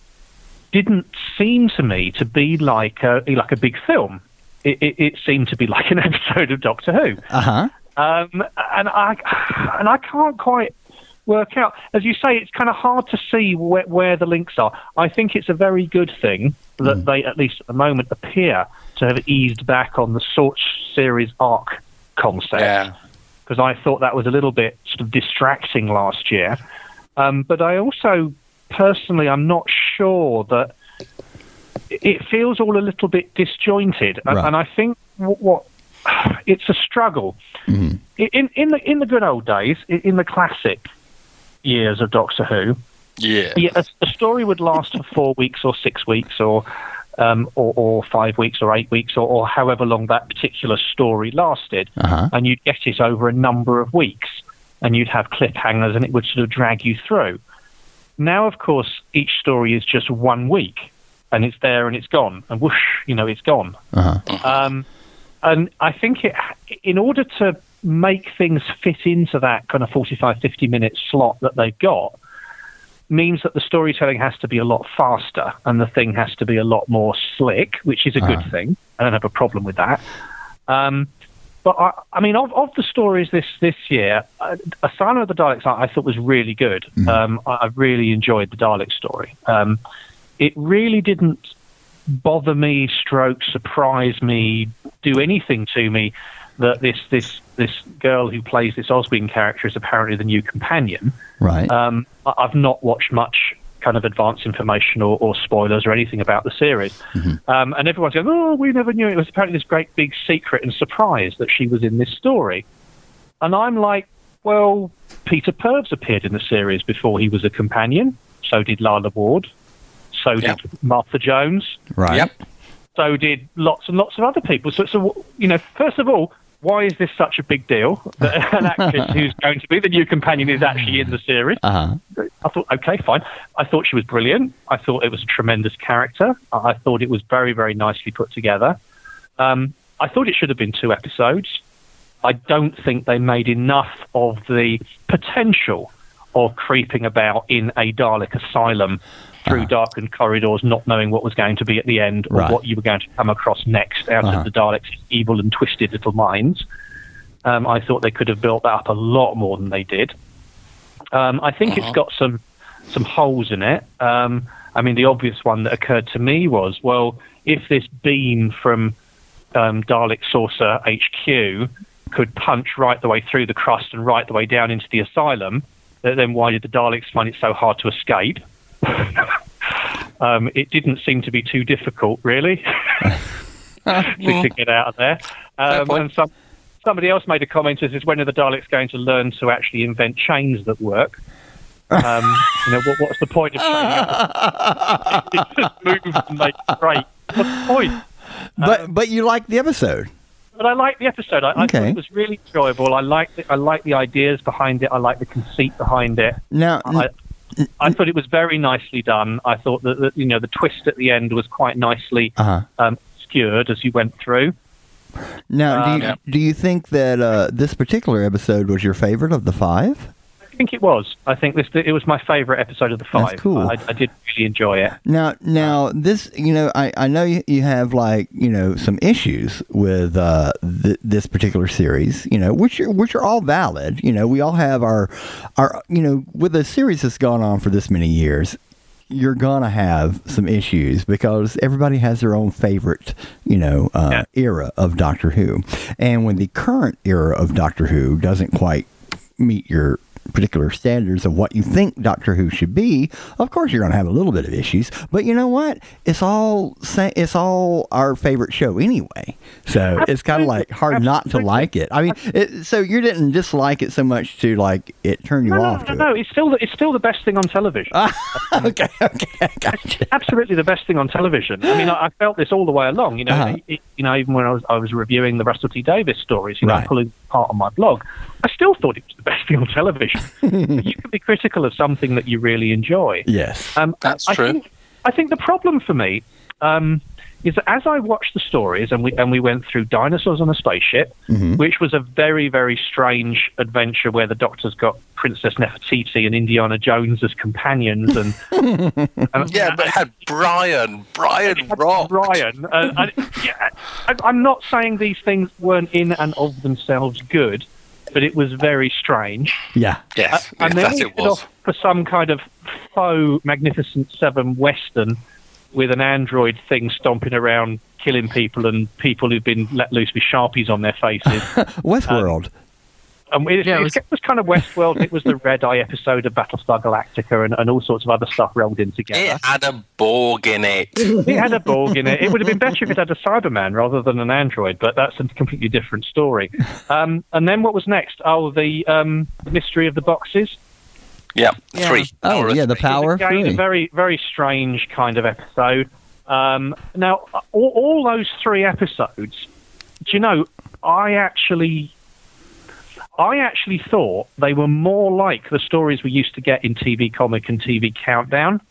didn't seem to me to be like a, like a big film. It, it, it seemed to be like an <laughs> episode of Doctor Who. Uh huh. Um, and I and I can't quite work out. As you say, it's kind of hard to see where, where the links are. I think it's a very good thing that they, at least at the moment, appear to have eased back on the Sorts series arc concept Yeah. because I thought that was a little bit sort of distracting last year. Um, but I also, personally, I'm not sure that it feels all a little bit disjointed, and, Right. and I think what, what <sighs> it's a struggle Mm-hmm. in in the in the good old days, in the classic years of Doctor Who. Yeah. Yeah, a, a story would last for four weeks or six weeks or um, or, or five weeks or eight weeks or, or however long that particular story lasted, Uh-huh. and you'd get it over a number of weeks, and you'd have cliffhangers, and it would sort of drag you through. Now, of course, each story is just one week, and it's there and it's gone, and whoosh, you know, it's gone. Uh-huh. Um, and I think it, in order to make things fit into that kind of 45, 50 minute slot that they've got, means that the storytelling has to be a lot faster and the thing has to be a lot more slick, which is a good Uh-huh. thing. I don't have a problem with that. Um, but I, I mean, of, of the stories this this year, uh, Asylum of the Daleks I, I thought was really good. Um, I, I really enjoyed the Dalek story. Um, it really didn't bother me, stroke, surprise me, do anything to me that this this this girl who plays this Oswin character is apparently the new companion. Right. Um, I- I've not watched much kind of advance information or, or spoilers or anything about the series. Um, and everyone's going, oh, we never knew. It was apparently this great big secret and surprise that she was in this story. And I'm like, well, Peter Purves appeared in the series before he was a companion. So did Lalla Ward. So did Martha Jones. right. Yep. So did lots and lots of other people. So, so you know, first of all, why is this such a big deal that <laughs> an actress who's going to be the new companion is actually in the series? Uh-huh. I thought, okay, fine. I thought she was brilliant. I thought it was a tremendous character. I I thought it was very, very nicely put together. Um, I thought it should have been two episodes. I don't think they made enough of the potential of creeping about in a Dalek asylum through darkened corridors, not knowing what was going to be at the end or Right. what you were going to come across next out Uh-huh. of the Daleks' evil and twisted little minds. Um, I thought they could have built that up a lot more than they did. Um, I think it's got some some holes in it. Um, I mean, the obvious one that occurred to me was, well, if this beam from um, Dalek Saucer HQ could punch right the way through the crust and right the way down into the asylum, then why did the Daleks find it so hard to escape? <laughs> um, it didn't seem to be too difficult, really, <laughs> <laughs> to, to get out of there. Um, and some, somebody else made a comment as is when are the Daleks going to learn to actually invent chains that work? Um, you know, what, what's the point of training? it just moves and makes great. What's the point? But but you liked the episode. But I liked the episode. I, I thought Okay. it was really enjoyable. I liked it. I liked the ideas behind it. I liked the conceit behind it. Now I, I thought it was very nicely done. I thought that, that you know the twist at the end was quite nicely uh-huh. um, obscured as you went through. Now do you, yeah. do you think that uh, this particular episode was your favorite of the five? I think it was. I think this it was my favourite episode of the five. That's cool. I, I did really enjoy it. Now, now this, you know, I, I know you, you have like, you know, some issues with uh, th- this particular series, you know, which are, which are all valid. You know, we all have our, our, you know, with a series that's gone on for this many years, you're gonna have some issues because everybody has their own favorite, you know, uh, Yeah. era of Doctor Who, and when the current era of Doctor Who doesn't quite meet your particular standards of what you think Doctor Who should be, of course you're going to have a little bit of issues. But you know what? It's all it's all our favorite show anyway. So it's kind of like hard not to like it. I mean, it, so you didn't dislike it so much to like it turn you No, no, off. no, no. It's still the, it's still the best thing on television. it. <laughs> okay, okay, gotcha. Absolutely the best thing on television. I mean, I, I felt this all the way along. You know, Uh-huh. it- you know, even when I was I was reviewing the Russell T Davies stories, you know, Right. pulling part on my blog, I still thought it was the best <laughs> thing on television. <laughs> you can be critical of something that you really enjoy. Yes. Um, That's I true. Think, I think the problem for me um, is that as I watched the stories and we and we went through dinosaurs on a spaceship, Mm-hmm. which was a very very strange adventure where the Doctor's got Princess Nefertiti and Indiana Jones as companions, and, <laughs> and Yeah, but it had Brian. Brian rocked. Brian. Uh, I, yeah, I, I'm not saying these things weren't in and of themselves good, but it was very strange. yeah. Yes, and yes, then that it was. off for some kind of faux Magnificent Seven Western with an android thing stomping around, killing people, and people who've been let loose with sharpies on their faces. <laughs> Westworld. Um, it, Yeah, it it was- was, it was kind of Westworld. It was the <laughs> Red Eye episode of Battlestar Galactica, and, and all sorts of other stuff rolled in together. It had a Borg in it. It had a Borg in it. It would have been better if it had a Cyberman rather than an android, but that's a completely different story. Um, and then what was next? Oh, the um, mystery of the boxes. Yeah, Yeah. three. Oh, Power of yeah, the power of Again, a three. very, very strange kind of episode. Um, now, all, all those three episodes, do you know, I actually. I actually thought they were more like the stories we used to get in TV Comic and TV Countdown.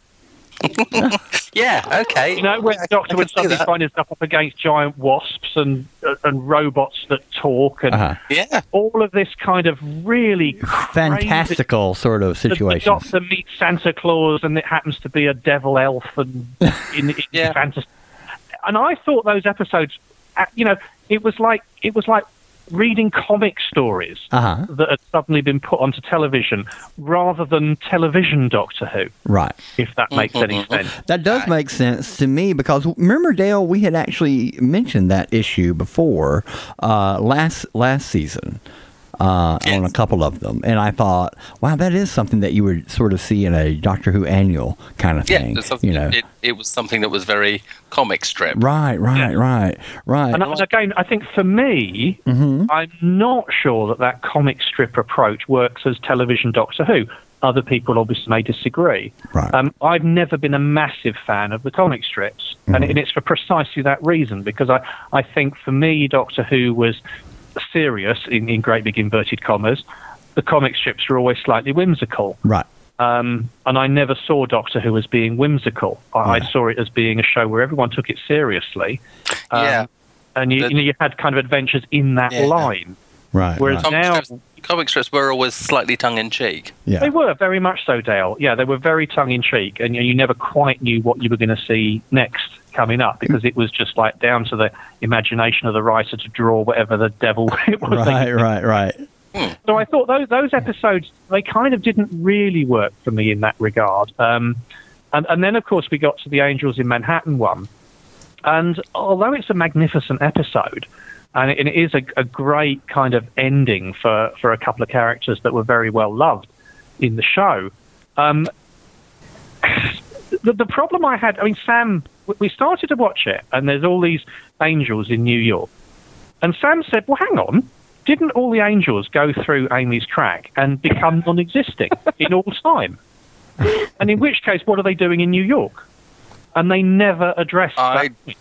<laughs> Yeah, okay. You know, where Yeah, the Doctor I would suddenly find himself up against giant wasps and uh, and robots that talk and Uh-huh. Yeah, all of this kind of really crazy- Fantastical sort of The, the. Doctor meets Santa Claus and it happens to be a devil elf and <laughs> in, in Yeah. fantasy. And I thought those episodes, uh, you know, it was like it was like reading comic stories Uh-huh. that had suddenly been put onto television rather than television Doctor Who, Right. if that makes any Mm-hmm. sense. That does make sense to me because remember, Dale, we had actually mentioned that issue before uh, last last season uh, on a couple of them, and I thought, wow, that is something that you would sort of see in a Doctor Who annual kind of yeah. thing. it's something- You know, it, it was something that was very comic strip. right, right, Yeah. right, right. And, and again, I think for me, I'm not sure that that comic strip approach works as television Doctor Who. Other people obviously may disagree. Right. Um, I've never been a massive fan of the comic strips, and, and it's for precisely that reason because I, I think for me, Doctor Who was serious in, in great big inverted commas. The comic strips were always slightly whimsical. right. Um, and I never saw Doctor Who as being whimsical. I, I saw it as being a show where everyone took it seriously. Um, Yeah. And you, The- you know, you had kind of adventures in that Yeah. line. Right. Whereas right. Comic now strips, comic strips were always slightly tongue in cheek. yeah. they were very much so, Dale. Yeah, they were very tongue in cheek, and you, you never quite knew what you were going to see next coming up because it was just like down to the imagination of the writer to draw whatever the devil <laughs> it was. Right, right, right. So I thought those those episodes they kind of didn't really work for me in that regard. Um, and and then of course we got to the Angels in Manhattan one, and although it's a magnificent episode, and it, and it is a, a great kind of ending for for a couple of characters that were very well loved in the show. Um, the, the problem I had, I mean, Sam, we started to watch it, and there's all these angels in New York. And Sam said, Well, hang on. Didn't all the angels go through Amy's crack and become <laughs> non existing in all time? And in which case, what are they doing in New York? And they never addressed I- that.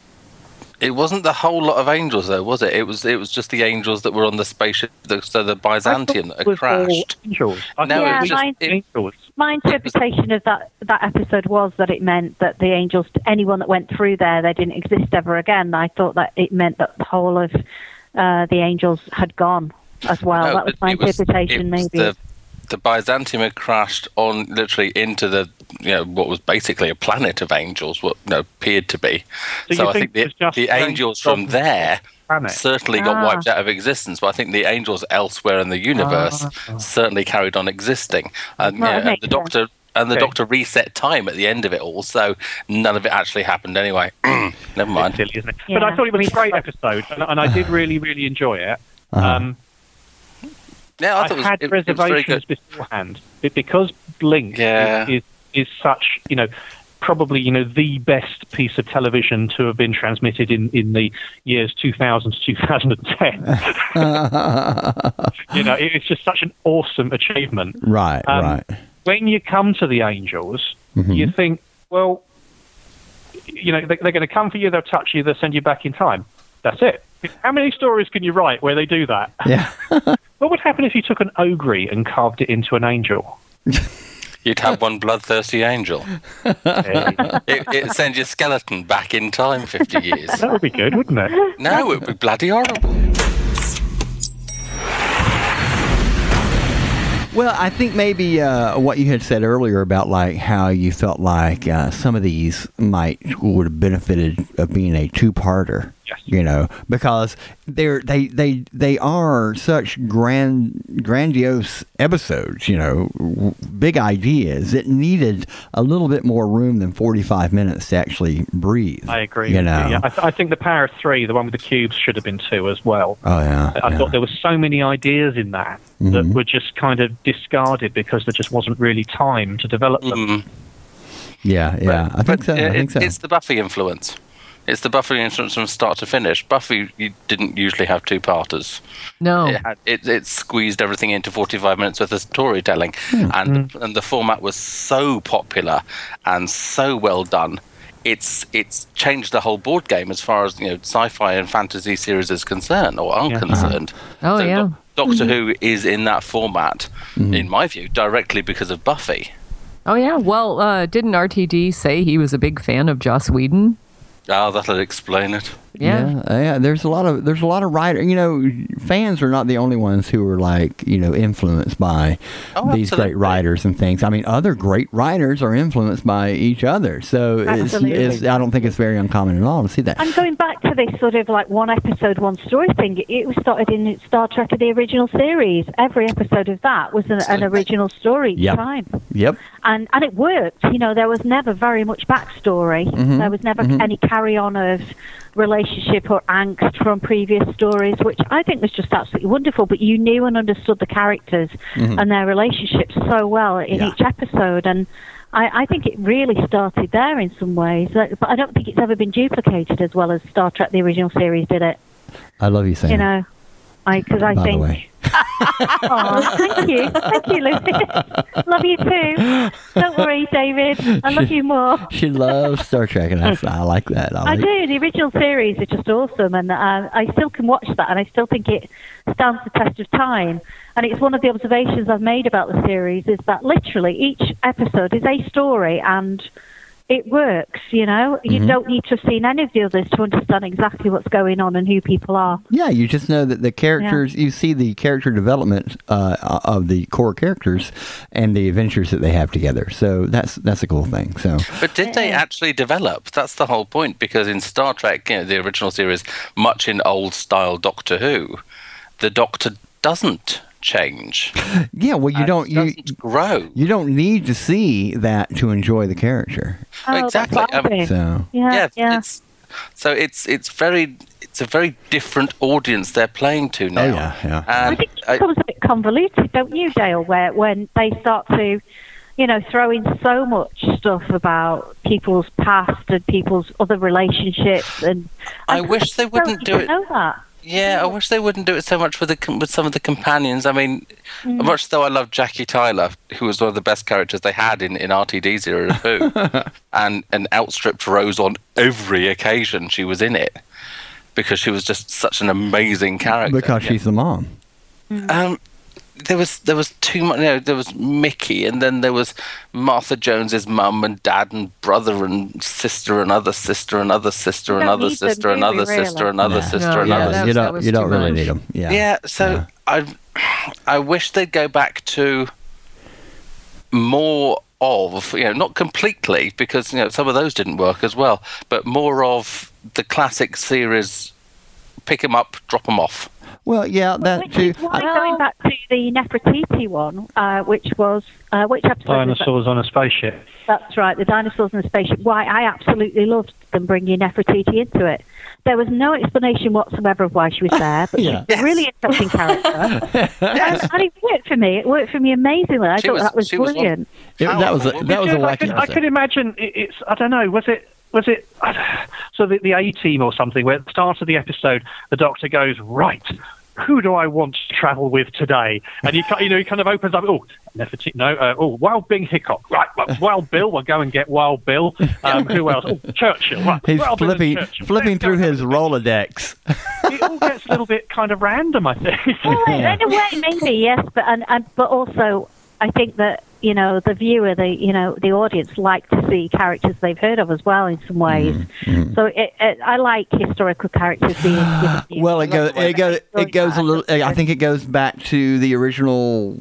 It wasn't the whole lot of angels, though, was it? It was. It was just the angels that were on the spaceship. The, so the Byzantium that I had it was all crashed. Angels. I No, thought it it was was just- just angels. My interpretation of that that episode was that it meant that the angels, anyone that went through there, they didn't exist ever again. I thought that it meant that the whole of uh, the angels had gone as well. No, that was my interpretation, was maybe. The, the Byzantium had crashed on literally into the you know what was basically a planet of angels, what you know, appeared to be. So So, I think think the, the the angels from there Planet. certainly got Ah. wiped out of existence, but I think the angels elsewhere in the universe Ah. certainly carried on existing. And, you Well, know, and makes the Doctor and the Okay. Doctor reset time at the end of it all, so none of it actually happened anyway. <clears throat> Never mind. silly, isn't it? But I thought it was a great episode, and, and I did <sighs> really, really enjoy it. Uh-huh. Um, Yeah, I, I, thought it was, had it, it was very reservations good. beforehand Be- because Blink Yeah. is, is is such you know probably you know the best piece of television to have been transmitted in in the years 2000 to 2010. <laughs> you know, it- it's just such an awesome achievement. right, Um, right. When you come to the Angels, Mm-hmm. you think, well, you know, they, they're going to come for you, they'll touch you, they'll send you back in time. That's it. How many stories can you write where they do that? Yeah. <laughs> What would happen if you took an ogre and carved it into an angel? You'd have one bloodthirsty angel. It, it'd send your skeleton back in time 50 years. that would be good, wouldn't it? No, it would be bloody horrible. Well, I think maybe uh, what you had said earlier about like how you felt like uh, some of these might would have benefited of being a two-parter. Yes. You know, because they're they they they are such grand grandiose episodes. You know, w- big ideas. It needed a little bit more room than forty-five minutes to actually breathe. I agree. You with know. Yeah, I, th- I think the Power of Three, the one with the cubes, should have been two as well. oh yeah. I yeah. thought there were so many ideas in that that were just kind of discarded because there just wasn't really time to develop them. Mm. yeah, yeah. I think But so. I think so. It's the Buffy influence. It's the Buffy influence from start to finish. Buffy you didn't usually have two parters. No. It, had, it, it squeezed everything into 45 minutes worth of storytelling. Hmm. And, hmm. and the format was so popular and so well done. It's it's changed the whole board game as far as you know sci-fi and fantasy series is concerned or are Yeah. concerned. Uh-huh. Oh, So yeah. Doc- Doctor mm-hmm. Who is in that format, mm-hmm. in my view, directly because of Buffy. Oh yeah. Well, uh, didn't RTD say he was a big fan of Joss Whedon? Oh, that'll explain it. Yeah. yeah, uh, yeah. There's a lot of there's a lot of writer. You know, fans are not the only ones who are like you know influenced by Oh, these absolutely. great writers and things. I mean, other great writers are influenced by each other. So it's, it's I don't think it's very uncommon at all to see that. I'm going back to this sort of like one episode, one story thing, it was started in Star Trek, of the original series. Every episode of that was an, an original story each Yep. time. Yep. and and it worked. You know, there was never very much backstory. Mm-hmm. There was never any carry on of relationship or angst from previous stories, which I think was just absolutely wonderful. But you knew and understood the characters and their relationships so well in Mm-hmm. Yeah. each episode, and. I, I think it really started there in some ways, but I don't think it's ever been duplicated as well as Star Trek: The Original Series did it. I love you, Sam. You know, I because I think Oh, thank you. Thank you, Lucy. <laughs> love you too. Don't worry, David. I love you more. she loves Star Trek, and I, I like that. I, like, do. The original series is just awesome, and uh, I still can watch that, and I still think it stands the test of time. And it's one of the observations I've made about the series is that literally each episode is a story, and it works. You know, you Mm-hmm. don't need to have seen any of the others to understand exactly what's going on and who people are. Yeah, you just know that the characters, you see the character development uh, of the core characters and the adventures that they have together. So that's that's a cool thing. So But did they actually develop? That's the whole point. Because in Star Trek, you know, the original series, much in old style Doctor Who, the Doctor doesn't change. yeah, well, you and don't you grow. you don't need to see that to enjoy the character. Oh, Exactly. Um. So yeah, yeah, yeah. it's so it's it's very it's a very different audience they're playing to now. Oh, yeah, yeah. I think it I- becomes a bit convoluted, don't you, Dale? Where when they start to, you know, throw in so much stuff about people's past and people's other relationships, and, I wish they wouldn't do it- Know that. Yeah, I wish they wouldn't do it so much with the com- with some of the companions. I mean, Mm. much though I love Jackie Tyler, who was one of the best characters they had in, in RTD's era of Who, <laughs> and and outstripped Rose on every occasion she was in it because she was just such an amazing character. because Yeah. she's the mom. Um, there was there was too much. You know, there was Mickey, and then there was Martha Jones's mum and dad and brother and sister and other sister and other sister and other sister and other sister and other sister and other. you don't you don't really much. need them. Yeah. Yeah, so I I wish they'd go back to more of you know not completely because you know some of those didn't work as well, but more of the classic series. Pick them up, drop them off. Well, yeah, that Which too. is why Well- going back to the Nefertiti one, uh, which was uh, which episode? Dinosaurs on a spaceship. That's right, the dinosaurs in the spaceship. Why I absolutely loved them bringing Nefertiti into it. There was no explanation whatsoever of why she was there, but Yeah. <laughs> she's a really interesting character. <laughs> and, and it worked for me. It worked for me amazingly. I She thought was- that was she was one- brilliant. It- that was a, that was a Yes, I could, I could imagine it, it's. I don't know. Was it? Was it? <sighs> So the the A team or something? Where at the start of the episode, the doctor goes right. Who do I want to travel with today? And you, you know, he kind of opens up. Oh, Nefertiti. No. Uh, oh, Wild Bing Hickok. Right. well, <laughs> Wild Bill. We'll go and get Wild Bill. Um, who else? Oh, Churchill. Right, He's Wild flipping Churchill. flipping Let's through his Rolodex. It all gets a little bit kind of random. I think. Well, in a way, maybe yes, but and, and but also, I think that you know the viewer, the you know the audience like to see characters they've heard of as well in some ways. Mm-hmm, So it, it, I like historical characters being <sighs> given. Well, it goes it goes it goes a little. I think it goes back to the original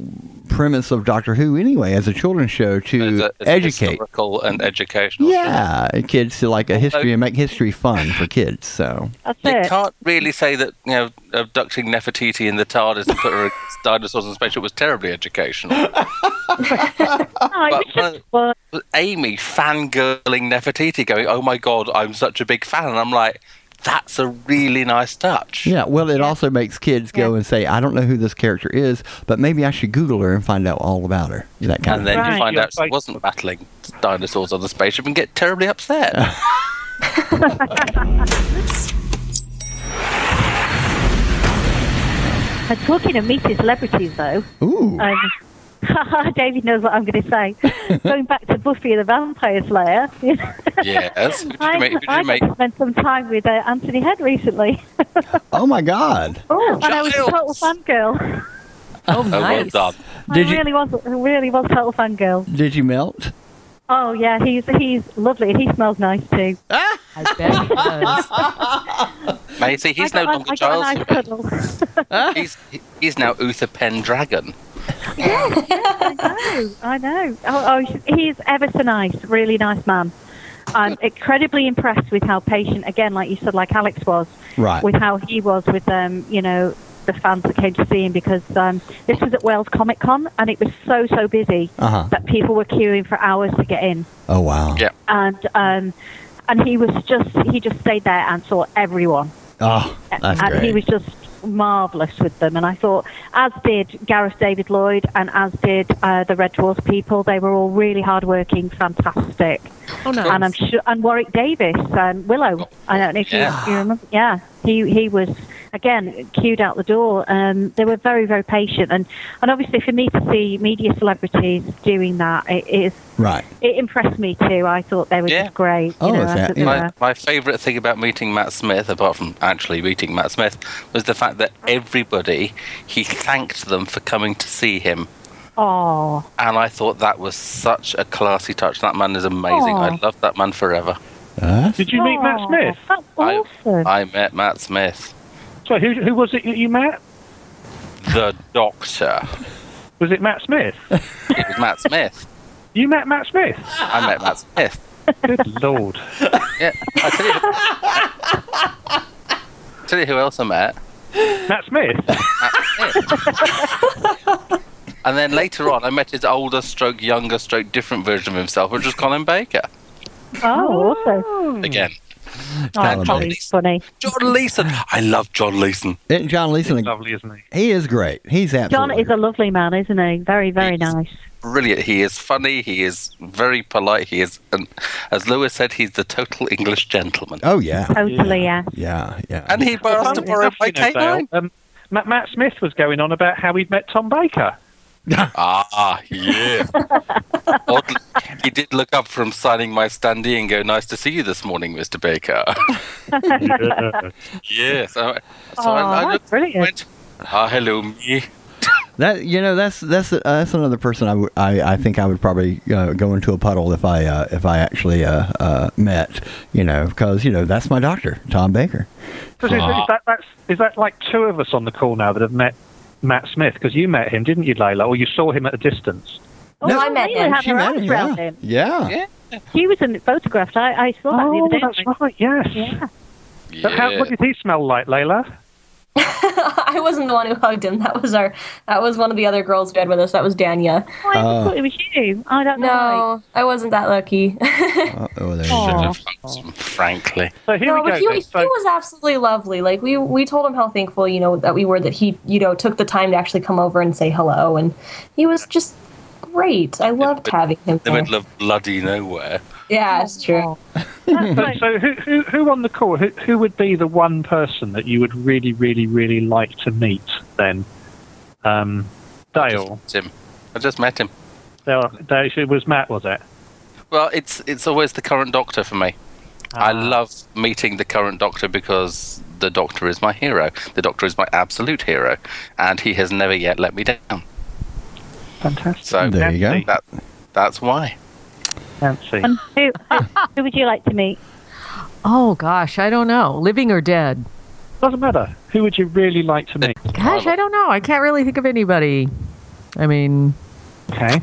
premise of Doctor Who anyway, as a children's show It's to a- it's educate. historical and educational. Yeah, kids to like a history and make history fun for kids. So That's You can't really say that you know abducting Nefertiti in the TARDIS and put her against dinosaurs in spaceship was terribly educational. <laughs> No, But. But Amy fangirling Nefertiti, going, "Oh my god, I'm such a big fan," and I'm like, "That's a really nice touch." yeah, well, it also makes kids go Yeah. and say, "I don't know who this character is, but maybe I should Google her and find out all about her." That kind And of then Right. you find Yeah, out she wasn't battling dinosaurs on the spaceship and get terribly upset. <laughs> <laughs> And talking of meeting celebrities, though, Ooh, um, <laughs> David knows what I'm going to say. <laughs> Going back to Buffy the Vampire Slayer, yes. <laughs> Did you I, make? Who did I you make? got to spend some time with uh, Anthony Head recently, oh my God! Oh, and I was a total Giles. fangirl. Oh, Oh, nice. well done. Did I you- really was, really was a total fangirl. Did you melt? Oh yeah, he's he's lovely he smells nice too. I bet he does. Maisie, he's I no got, longer I got a nice Giles. cuddle. He's he's now Uther Pendragon. I know, I know. Oh, oh, he's ever so nice, really nice man. I'm incredibly impressed with how patient, again, like you said, like Alex was, Right. with how he was with um, you know, the fans that came to see him because um, this was at Wales Comic Con and it was so so busy Uh huh. that people were queuing for hours to get in, Oh wow. Yeah. and um, and he was just he just stayed there and saw everyone. Oh, that's and great. he was just marvelous with them. And I thought, as did Gareth David Lloyd, and as did uh, the Red Dwarfs people, they were all really hardworking, fantastic. Oh, nice. And I'm sure, and Warwick Davis and Willow. I don't know if Yeah. you, you remember. Yeah, he he was again queued out the door. Um, they were very very patient, and and obviously for me to see media celebrities doing that, it is right. it impressed me too. I thought they were Yeah. just great. Oh, you know, is that- thought they My, were- my favourite thing about meeting Matt Smith, apart from actually meeting Matt Smith, was the fact that everybody he thanked them for coming to see him. Oh, And I thought that was such a classy touch. That man is amazing. I Aw. love that man forever. Uh, Did you meet Matt Smith? That's I- awesome. I met Matt Smith, So who who was it that you met? the doctor. Was it Matt Smith? <laughs> It was Matt Smith. You met Matt Smith? I met Matt Smith. Good lord. Yeah. I tell you, tell you who else I met. Matt Smith? Matt Smith. <laughs> and then later on, I met his older, stroke, younger, stroke, different version of himself, which was Colin Baker. oh, also. Again, Oh, Colin Colin's funny. John Leeson. I love John Leeson. isn't John Leeson, Lovely, isn't he? he is great. He's absolutely. John absolutely. is a lovely man, isn't he? Very, very He's- nice. Brilliant. He is funny. He is very polite. He is, and as Lewis said, he's the total English gentleman. oh yeah. Totally, yeah. Yeah. Yeah. And he asked to borrow enough, my you know, Dale, K9. um, Matt, Matt Smith was going on about how he'd met Tom Baker. <laughs> Ah, yeah. Oddly, he did look up from signing my standee and go, "Nice to see you this morning, Mr. Baker." <laughs> yes. So, so Oh, I, I that's looked, brilliant. went, "Ah, hello, me." That you know that's that's uh, that's another person I would- I I think I would probably uh, go into a puddle if I uh, if I actually uh, uh, met you know because you know that's my doctor Tom Baker. So is, is that that's, is that like two of us on the call now that have met Matt Smith? Because you met him, didn't you, Layla? Or you saw him at a distance? Oh, No, I met him. had She met him, around yeah. him. Yeah. Yeah. He was in photographed. I, I saw that the Oh, other day. that's right. Yes. Yeah. But how, what did he smell like, Layla? <laughs> I wasn't the one who hugged him. That was our. That was one of the other girls who had with us. That was Dania. Oh, I Oh. thought it was you. I don't know. No, I wasn't that lucky. Uh-oh, <laughs> oh, there you Aw. go. Should have hugged frankly. So here no, we but go. he, then. he So- was absolutely lovely. Like we we told him how thankful you know that we were that he you know took the time to actually come over and say hello, and he was just great. I loved but- having him. In the there. middle of bloody nowhere. Yeah, it's true. That's <laughs> So, so who, who, who on the call? Who, who would be the one person that you would really, really, really like to meet? Then, um, I Dale. just met him. I just met him. Dale, Dale. It was Matt, was it? Well, it's it's always the current doctor for me. I Ah. love meeting the current doctor because the doctor is my hero. The doctor is my absolute hero, and he has never yet let me down. Fantastic. So There you go. That that's why. Nancy. And who, who, who would you like to meet? Oh gosh, I don't know. Living or dead? Doesn't matter. Who would you really like to meet? Gosh, I don't know. I can't really think of anybody. I mean, Okay.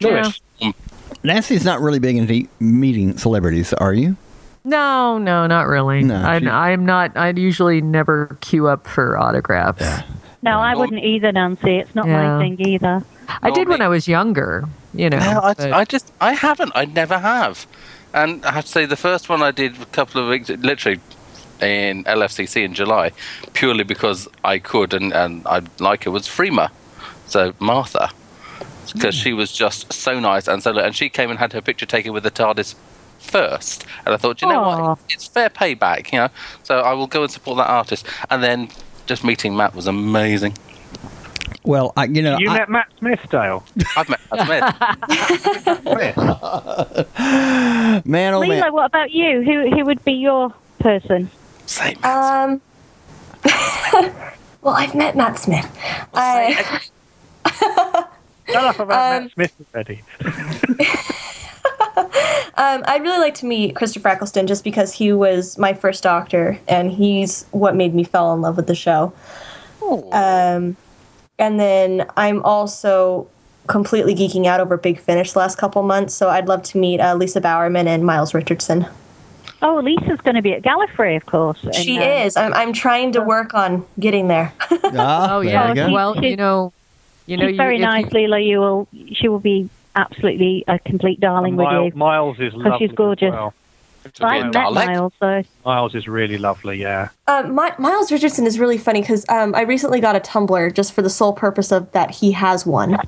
Yeah. Lewis. Um, Nancy's not really big into meeting celebrities, are you? no, no, not really. No, I, she- I'm not. I usually never queue up for autographs. No, I wouldn't either, Nancy. It's not Yeah. my thing either. I did when. I was younger. You know. No, I, I just I haven't. I never have. And I have to say, the first one I did a couple of weeks, literally in LFCC in July, purely because I could and, and I like her, was Freema. So Martha. Because she was just so nice and so, and she came and had her picture taken with the TARDIS first, and I thought, you know Aw. what, it's fair payback, you know. So I will go and support that artist, and then just meeting Matt was amazing. Well, I, you know, You I- met Matt Smith, Dale. I've met Matt Smith. Smith. <laughs> man, oh Lilo, man, what about you? Who who would be your person? Same Matt. Um. <laughs> well, I've met Matt Smith. I, Enough <laughs> about Um, Matt Smith already. um, I'd really like to meet Christopher Eccleston just because he was my first Doctor, and he's what made me fall in love with the show. Um, and then I'm also completely geeking out over Big Finish the last couple months, so I'd love to meet uh, Lisa Bowerman and Miles Richardson. Oh, Lisa's going to be at Gallifrey, of course. and, she uh, is. I'm, I'm trying to work on getting there. <laughs> ah, Oh there yeah. you. She- Well, she's- you know, you know, She's you, very if you- nice, Lilo. You will. She will be absolutely a complete darling with Miles, you. Miles is lovely. she's as gorgeous. well. To I met Dalek. Miles, so Miles is really lovely. Yeah. Uh, My, Miles Richardson is really funny because um, I recently got a Tumblr just for the sole purpose of that he has one. <laughs>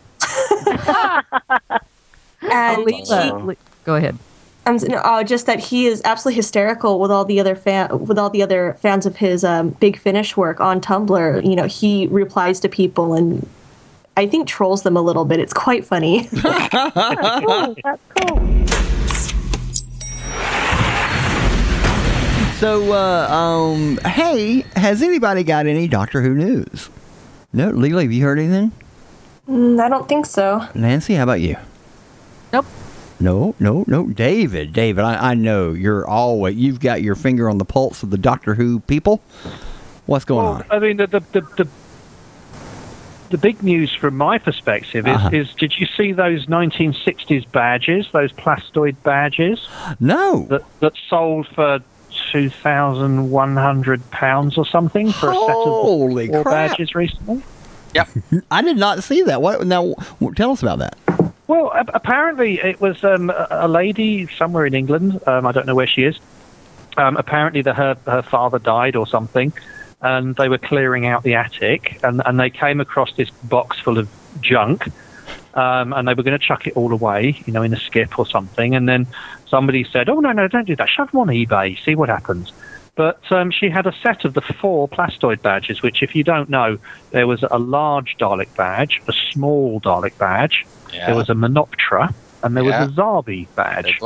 and Lisa, he, Li- go ahead. um, no, uh, just that he is absolutely hysterical with all the other fan with all the other fans of his um, Big Finish work on Tumblr. You know, he replies to people and I think trolls them a little bit. It's quite funny. <laughs> cool. That's cool. So, uh, um, hey, has anybody got any Doctor Who news? No, Lily, have you heard anything? Mm, I don't think so. Nancy, how about you? Nope. No, no, no. David, David, I, I know you're always, you've got your finger on the pulse of the Doctor Who people. What's going Well, on? I mean, the the, the the the big news from my perspective is, Uh-huh. is did you see those 1960s badges, those plastoid badges No. that, that sold for two thousand one hundred pounds or something for a set of Holy four crap. badges recently? Yeah. <laughs> I did not see that. What now? Tell us about that. Well, a- apparently it was um, a a lady somewhere in England. Um, I don't know where she is. Um, apparently, that her her father died or something, and they were clearing out the attic, and and they came across this box full of junk, um, and they were going to chuck it all away, you know, in a skip or something. And then somebody said, "Oh no, no, don't do that. Shove them on eBay. See what happens." But um, she had a set of the four plastoid badges, which, if you don't know, there was a large Dalek badge, a small Dalek badge, Yeah. there was a Menoptra, and there Yeah. was a Zarbi badge.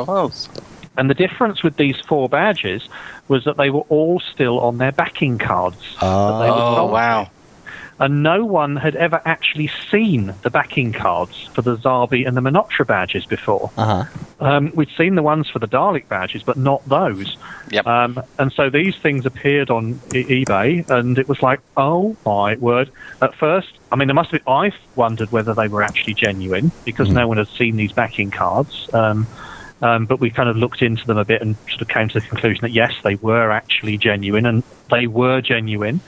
And the difference with these four badges was that they were all still on their backing cards. that they were Oh wow! And no one had ever actually seen the backing cards for the Zarbi and the Menoptra badges before. Uh huh. Um, we'd seen the ones for the Dalek badges, but not those. Yep. Um, and so these things appeared on e- eBay, and it was like, oh my word! At first, I mean, there must have. I wondered whether they were actually genuine because no one had seen these backing cards. Um, um, but we kind of looked into them a bit and sort of came to the conclusion that yes, they were actually genuine, and they were genuine.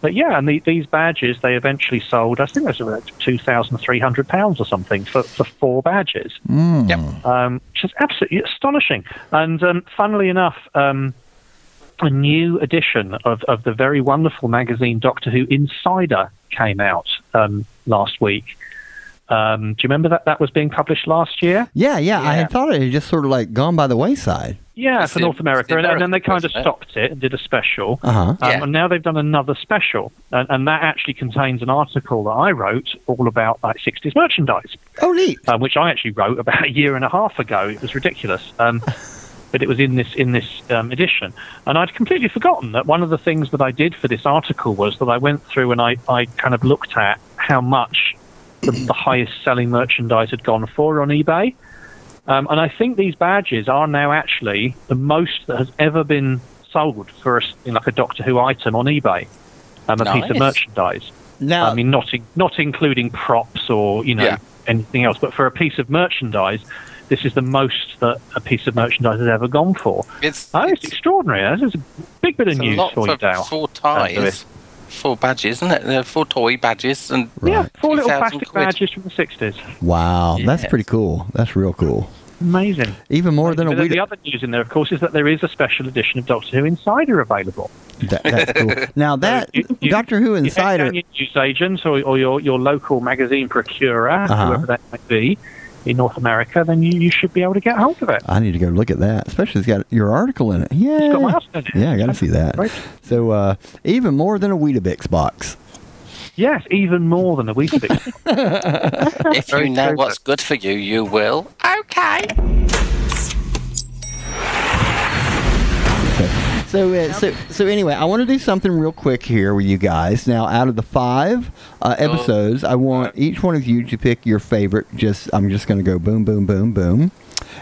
But yeah, and the, these badges they eventually sold. I think it was about two thousand three hundred pounds or something for, for four badges, Yep. um, which is absolutely astonishing. And um, funnily enough, um, a new edition of, of the very wonderful magazine Doctor Who Insider came out um, last week. Um, do you remember that that was being published last year? Yeah, yeah, I had thought it had just sort of like gone by the wayside. Yeah, It's for the- North America, the and, and then they kind of stopped it and did a special. Uh huh. Um, Yeah. And now they've done another special, and, and that actually contains an article that I wrote all about like 60s merchandise, Oh, neat. um, which I actually wrote about a year and a half ago. It was ridiculous, um, <laughs> but it was in this in this um, edition, and I'd completely forgotten that one of the things that I did for this article was that I went through and I, I kind of looked at how much the, the highest selling merchandise had gone for on eBay. Um, and I think these badges are now actually the most that has ever been sold for a, like a Doctor Who item on eBay, um, a piece of merchandise. Now, I mean, not in, not including props or you know Yeah. anything else, but for a piece of merchandise, this is the most that a piece of merchandise has ever gone for. It's, it's it's, extraordinary. This is a big bit of news for you, Dale. four ties, four badges, isn't it? They're four toy badges and Yeah, four little plastic quid. badges from the '60s. wow, that's pretty cool. That's real cool. Amazing. Even more than a But the other news in there, of course, is that there is a special edition of Doctor Who Insider available. That, that's cool. <laughs> Now that you- you- Doctor Who You head Insider. down your newsagent or, or your, your local magazine procurer, Uh-huh. whoever that might be, in North America, then you, you should be able to get hold of it. I need to go look at that. Especially it's got your article in it. Yeah. It's got my article in it. Yeah, I got to see that. Right. So uh, even more than a Weetabix box. Yes, even more than a Weetabix. <laughs> if you know what's good for you, you will. Okay. So, uh, so, so anyway, I want to do something real quick here with you guys. Now, out of the five uh, episodes, I want each one of you to pick your favorite. Just, I'm just going to go boom, boom, boom, boom,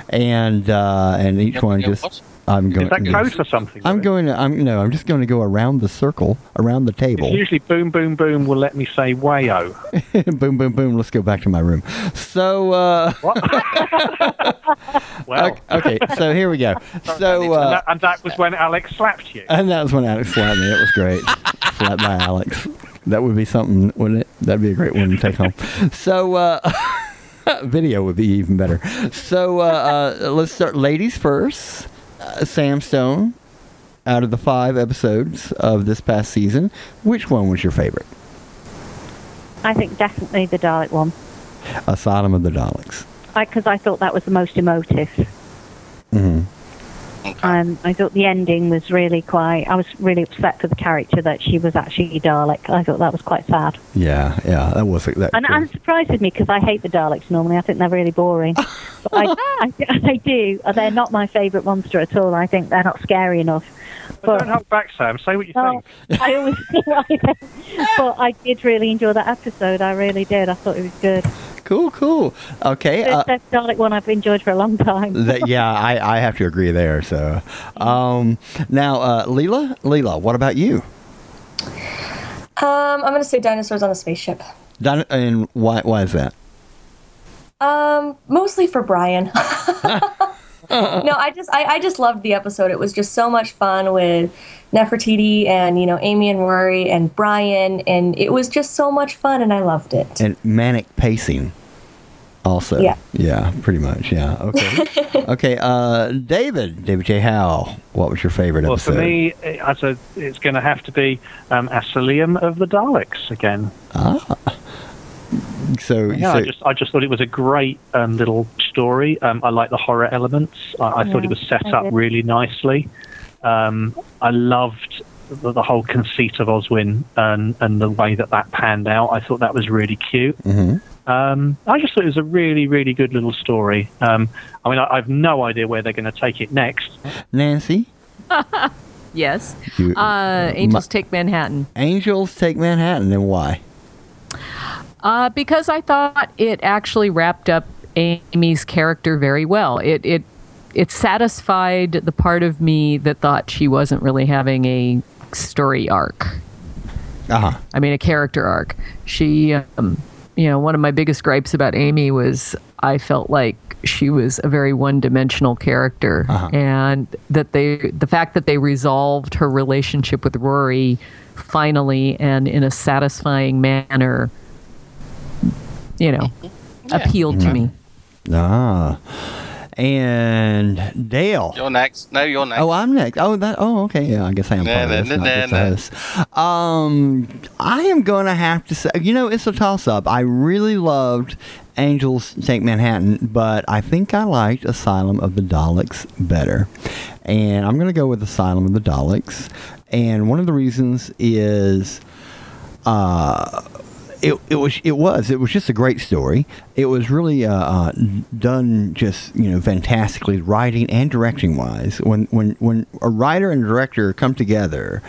and uh, and each one just. I'm going. is that code or something? I'm going to. I'm no. I'm just going to go around the circle, around the table. It's usually boom, boom, boom will let me say wayo. <laughs> boom, boom, boom. Let's go back to my room. So, uh, <laughs> <laughs> Well, okay. So here we go. So, and, uh, that, and that was when Alex slapped you. And that was when Alex slapped me. It was great. Slapped by Alex. That would be something, wouldn't it? That'd be a great one to take home. So, uh, video would be even better. So, uh, uh, let's start. Ladies first. Uh, Sam Stone, out of the five episodes of this past season, which one was your favorite? I think definitely the Dalek one. Asylum of the Daleks. Because I, thought that was the most emotive. Hmm Um, I thought the ending was really quite. I was really upset for the character that she was actually a Dalek. I thought that was quite sad, Yeah, yeah. That was that. and, and it surprises me because I hate the Daleks normally. I think they're really boring. <laughs> but I, I, I do. They're not my favourite monster at all. I think they're not scary enough. But But don't hold back, Sam. Say what you well, think. <laughs> I always feel like that. But I did really enjoy that episode. I really did. I thought it was good. cool, cool. Okay. The Uh, the Dalek one I've enjoyed for a long time. that, yeah, I, I have to agree there. So, um, now, uh, Leela, Leela, what about you? Um, I'm gonna say dinosaurs on a spaceship. Dun- and why, why is that? Um, mostly for Brian. <laughs> <laughs> no, I just I, I just loved the episode. It was just so much fun with Nefertiti and you know Amy and Rory and Brian, and it was just so much fun, and I loved it. And manic pacing, also. Yeah. Yeah, pretty much. Yeah. Okay. <laughs> okay. Uh, David, David J. Howe, what was your favorite episode? Well, episode? for me, it- as a, it's going to have to be um, Asylum of the Daleks again. So, Yeah, so I just I just thought it was a great um, little story. Um, I like the horror elements. I, I thought it was set up really nicely. Um, I loved the, the whole conceit of Oswin and and the way that that panned out. I thought that was really cute. Mhm. Um, I just thought it was a really really good little story. Um, I mean, I, I've no idea where they're going to take it next. Nancy, <laughs> Yes. you, Uh, Angels Take Manhattan. Angels Take Manhattan, and why? Uh, because I thought it actually wrapped up Amy's character very well. It it it satisfied the part of me that thought she wasn't really having a story arc. Uh huh. I mean, a character arc. She, um, you know, one of my biggest gripes about Amy was I felt like she was a very one-dimensional character, Uh-huh. and that they the fact that they resolved her relationship with Rory finally and in a satisfying manner, you know, appealed to me. Ah. And Dale. You're next. No, you're next. Oh, I'm next. Oh, that. Oh, okay. Yeah, I guess I am. No, part of no, this, no, not just no, the no. host. Um, I am gonna have to say, you know, it's a toss-up. I really loved Angels Take Manhattan, but I think I liked Asylum of the Daleks better, and I'm gonna go with Asylum of the Daleks. And one of the reasons is, uh, it, it was it was it was just a great story. It was really uh, uh, done just you know fantastically, writing and directing wise. When when when a writer and a director come together,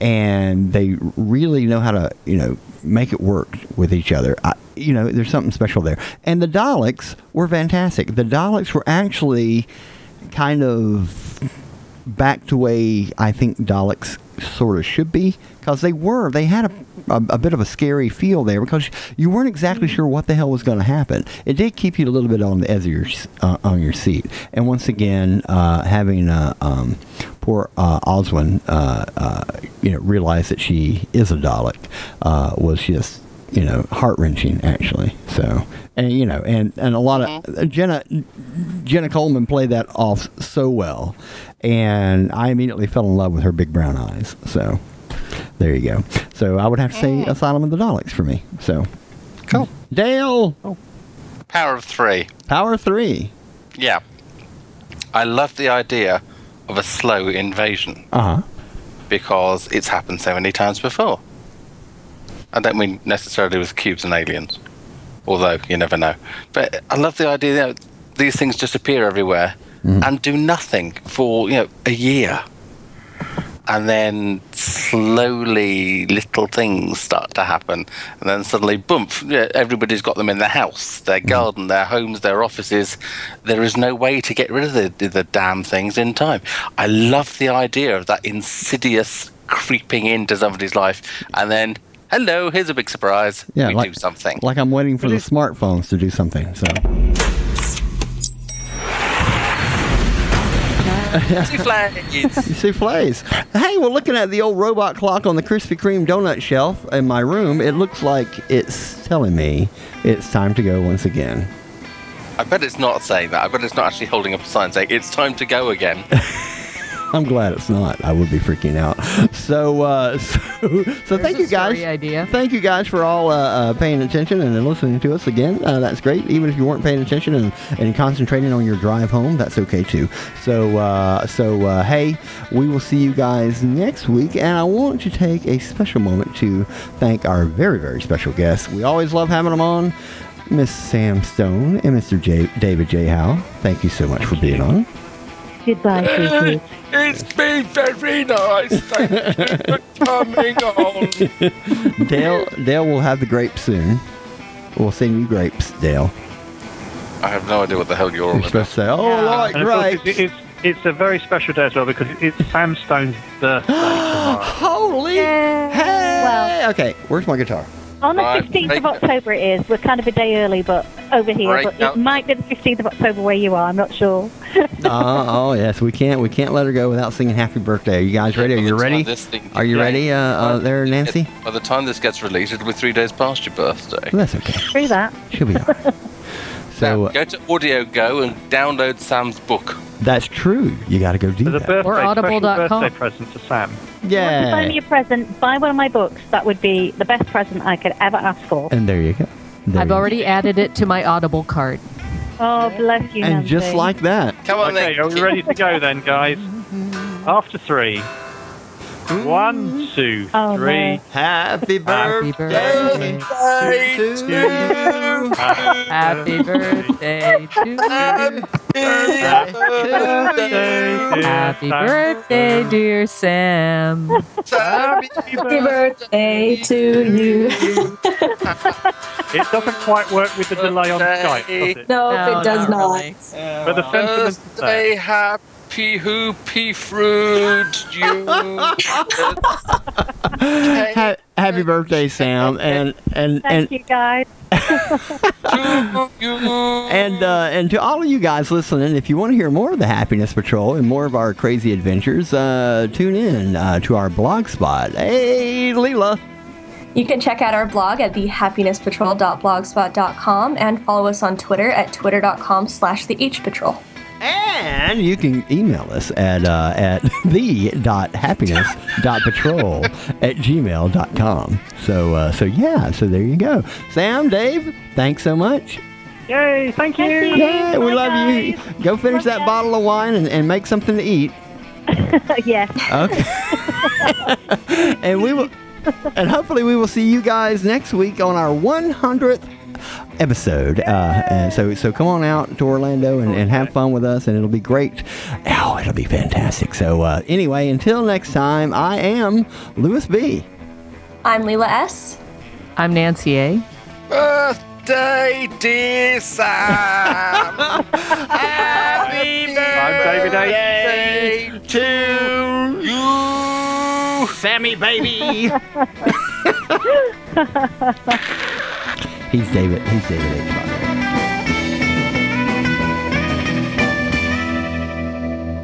and they really know how to you know make it work with each other. I, you know, there's something special there. And the Daleks were fantastic. The Daleks were actually kind of back to way I think Daleks sort of should be because they were they had a, a, a bit of a scary feel there because you weren't exactly sure what the hell was going to happen. It did keep you a little bit on the edge of your uh, on your seat. And once again, uh, having uh, um, poor uh, Oswin, uh, uh, you know, realize that she is a Dalek uh, was just you know heart wrenching actually. So and you know and and a lot of Jenna Jenna Coleman played that off so well, and I immediately fell in love with her big brown eyes. So there you go. So I would have to say Asylum of the Daleks for me. So Cool. Dale, Oh. Power of three. Power of Three. Yeah. I love the idea of a slow invasion Uh huh. because it's happened so many times before. I don't mean necessarily with cubes and aliens, although you never know. But I love the idea that these things just appear everywhere and do nothing for you know a year, and then slowly little things start to happen, and then suddenly, boom! Everybody's got them in their house, their mm. garden, their homes, their offices. There is no way to get rid of the, the damn things in time. I love the idea of that insidious creeping into somebody's life, and then. Hello, here's a big surprise. Yeah, we like, do something. Like I'm waiting for the smartphones to do something. So <laughs> Souffles. souffles. Hey, we're looking at the old robot clock on the Krispy Kreme donut shelf in my room. It looks like it's telling me it's time to go once again. I bet it's not saying that. I bet it's not actually holding up a sign saying it's time to go again. <laughs> <laughs> I'm glad it's not. I would be freaking out. <laughs> So, uh, <laughs> so, so thank you guys. idea. Thank you guys for all uh, uh, paying attention and listening to us again. Uh, that's great. Even if you weren't paying attention and, and concentrating on your drive home, that's okay too. So, uh, so uh, hey, we will see you guys next week. And I want to take a special moment to thank our very, very special guests. We always love having them on. Miss Sam Stone and Mr. J- David J. Howe. Thank you so much for being on. Goodbye, <laughs> sweetie. it's been very nice. Thank you for coming on. Dale, Dale will have the grapes soon. We'll send you grapes, Dale. I have no idea what the hell you're You're on supposed about. to say, "Oh, I like And grapes." it, it's, it's a very special day as well because it's Sam Stone's birthday tomorrow. <gasps> Holy Yeah. hey! Well- okay, where's my guitar? On the 15th of October it is. We're kind of a day early, but over here. Break but out. it might be the 15th of October where you are. I'm not sure. <laughs> uh, oh yes, we can't we can't let her go without singing "Happy Birthday." Are you guys ready? Are you ready? Are you ready, uh, uh, there, Nancy? By the time this gets released, it'll be three days past your birthday. That's okay. Through that. She'll be all right. <laughs> So Now, uh, go to Audio Go and download Sam's book. that's true. You got to go do As a that. birthday, Or audible.com. birthday present to Sam. Want to buy me a present? Buy one of my books. That would be the best present I could ever ask for. And there you go. There I've you already added it to my Audible card. Oh, bless you, go. And just like that. Come on Okay, then. are we ready to go then, guys? <laughs> After three. Mm-hmm. One, two, Oh, three. no. Happy birthday, birthday to you. Happy birthday to you. Happy birthday, dear Sam. Happy birthday to you. It doesn't quite work with the delay on Skype, does it? No, No, it does not not. really. But the sentiment is there. Birthday, happy happy hoopy fruit juice. <laughs> Ha- happy birthday, Sam, and and and Thank you, guys. <laughs> to. And uh, and to all of you guys listening, if you want to hear more of the Happiness Patrol and more of our crazy adventures, uh, tune in uh, to our blog spot. Hey, Leela. You can check out our blog at thehappinesspatrol.blogspot.com and follow us on Twitter at twitter.com slash the H Patrol. And you can email us at uh, at <laughs> the.happiness.patrol at gmail.com. So uh, so yeah, so there you go. Sam, Dave, thanks so much. Yay! Thank you. Thank you. Yeah, we Bye, love you. Go finish that Bye. bottle of wine and, and make something to eat. <laughs> yes. Okay. <laughs> and we will, and hopefully we will see you guys next week on our 100th episode. Uh, and so so come on out to Orlando and, and have fun with us, and it'll be great. Oh, it'll be fantastic. So uh, anyway, until next time, I am Lewis B. I'm Leela S. I'm Nancy A. Birthday, dear Sam. <laughs> Happy I'm David A. birthday To you. Sammy, baby. <laughs> He's David. He's David H.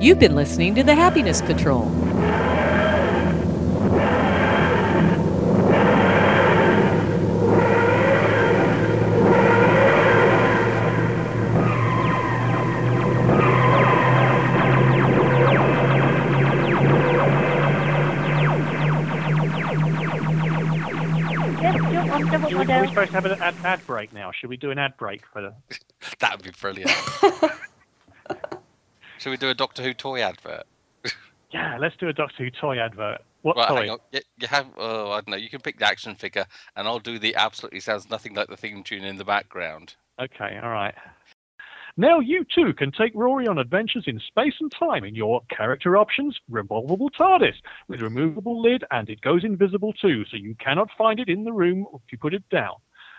You've been listening to the Happiness Patrol. Supposed to have an ad, ad break now? Should we do an ad break for the? <laughs> That would be brilliant. <laughs> Should we do a Doctor Who toy advert? <laughs> Yeah, let's do a Doctor Who toy advert. What Right, toy? You, you have, oh, I don't know. You can pick the action figure, and I'll do the absolutely sounds nothing like the theme tune in the background. Okay, all right. Now you too can take Rory on adventures in space and time in your character options revolvable TARDIS with removable lid and it goes invisible too, so you cannot find it in the room if you put it down.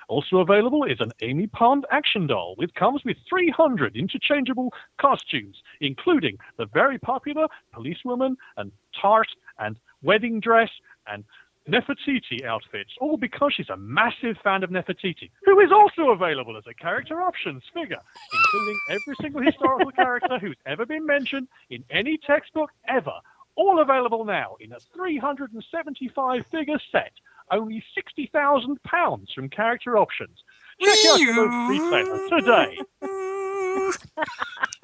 Also available is an Amy Pond action doll, which comes with 300 interchangeable costumes, including the very popular policewoman and tart and wedding dress and Nefertiti outfits, all because she's a massive fan of Nefertiti, who is also available as a character options figure, including every single historical character who's ever been mentioned in any textbook ever. All available now in a 375 figure set, only £60,000 from character options. Check out your retailer today. <laughs>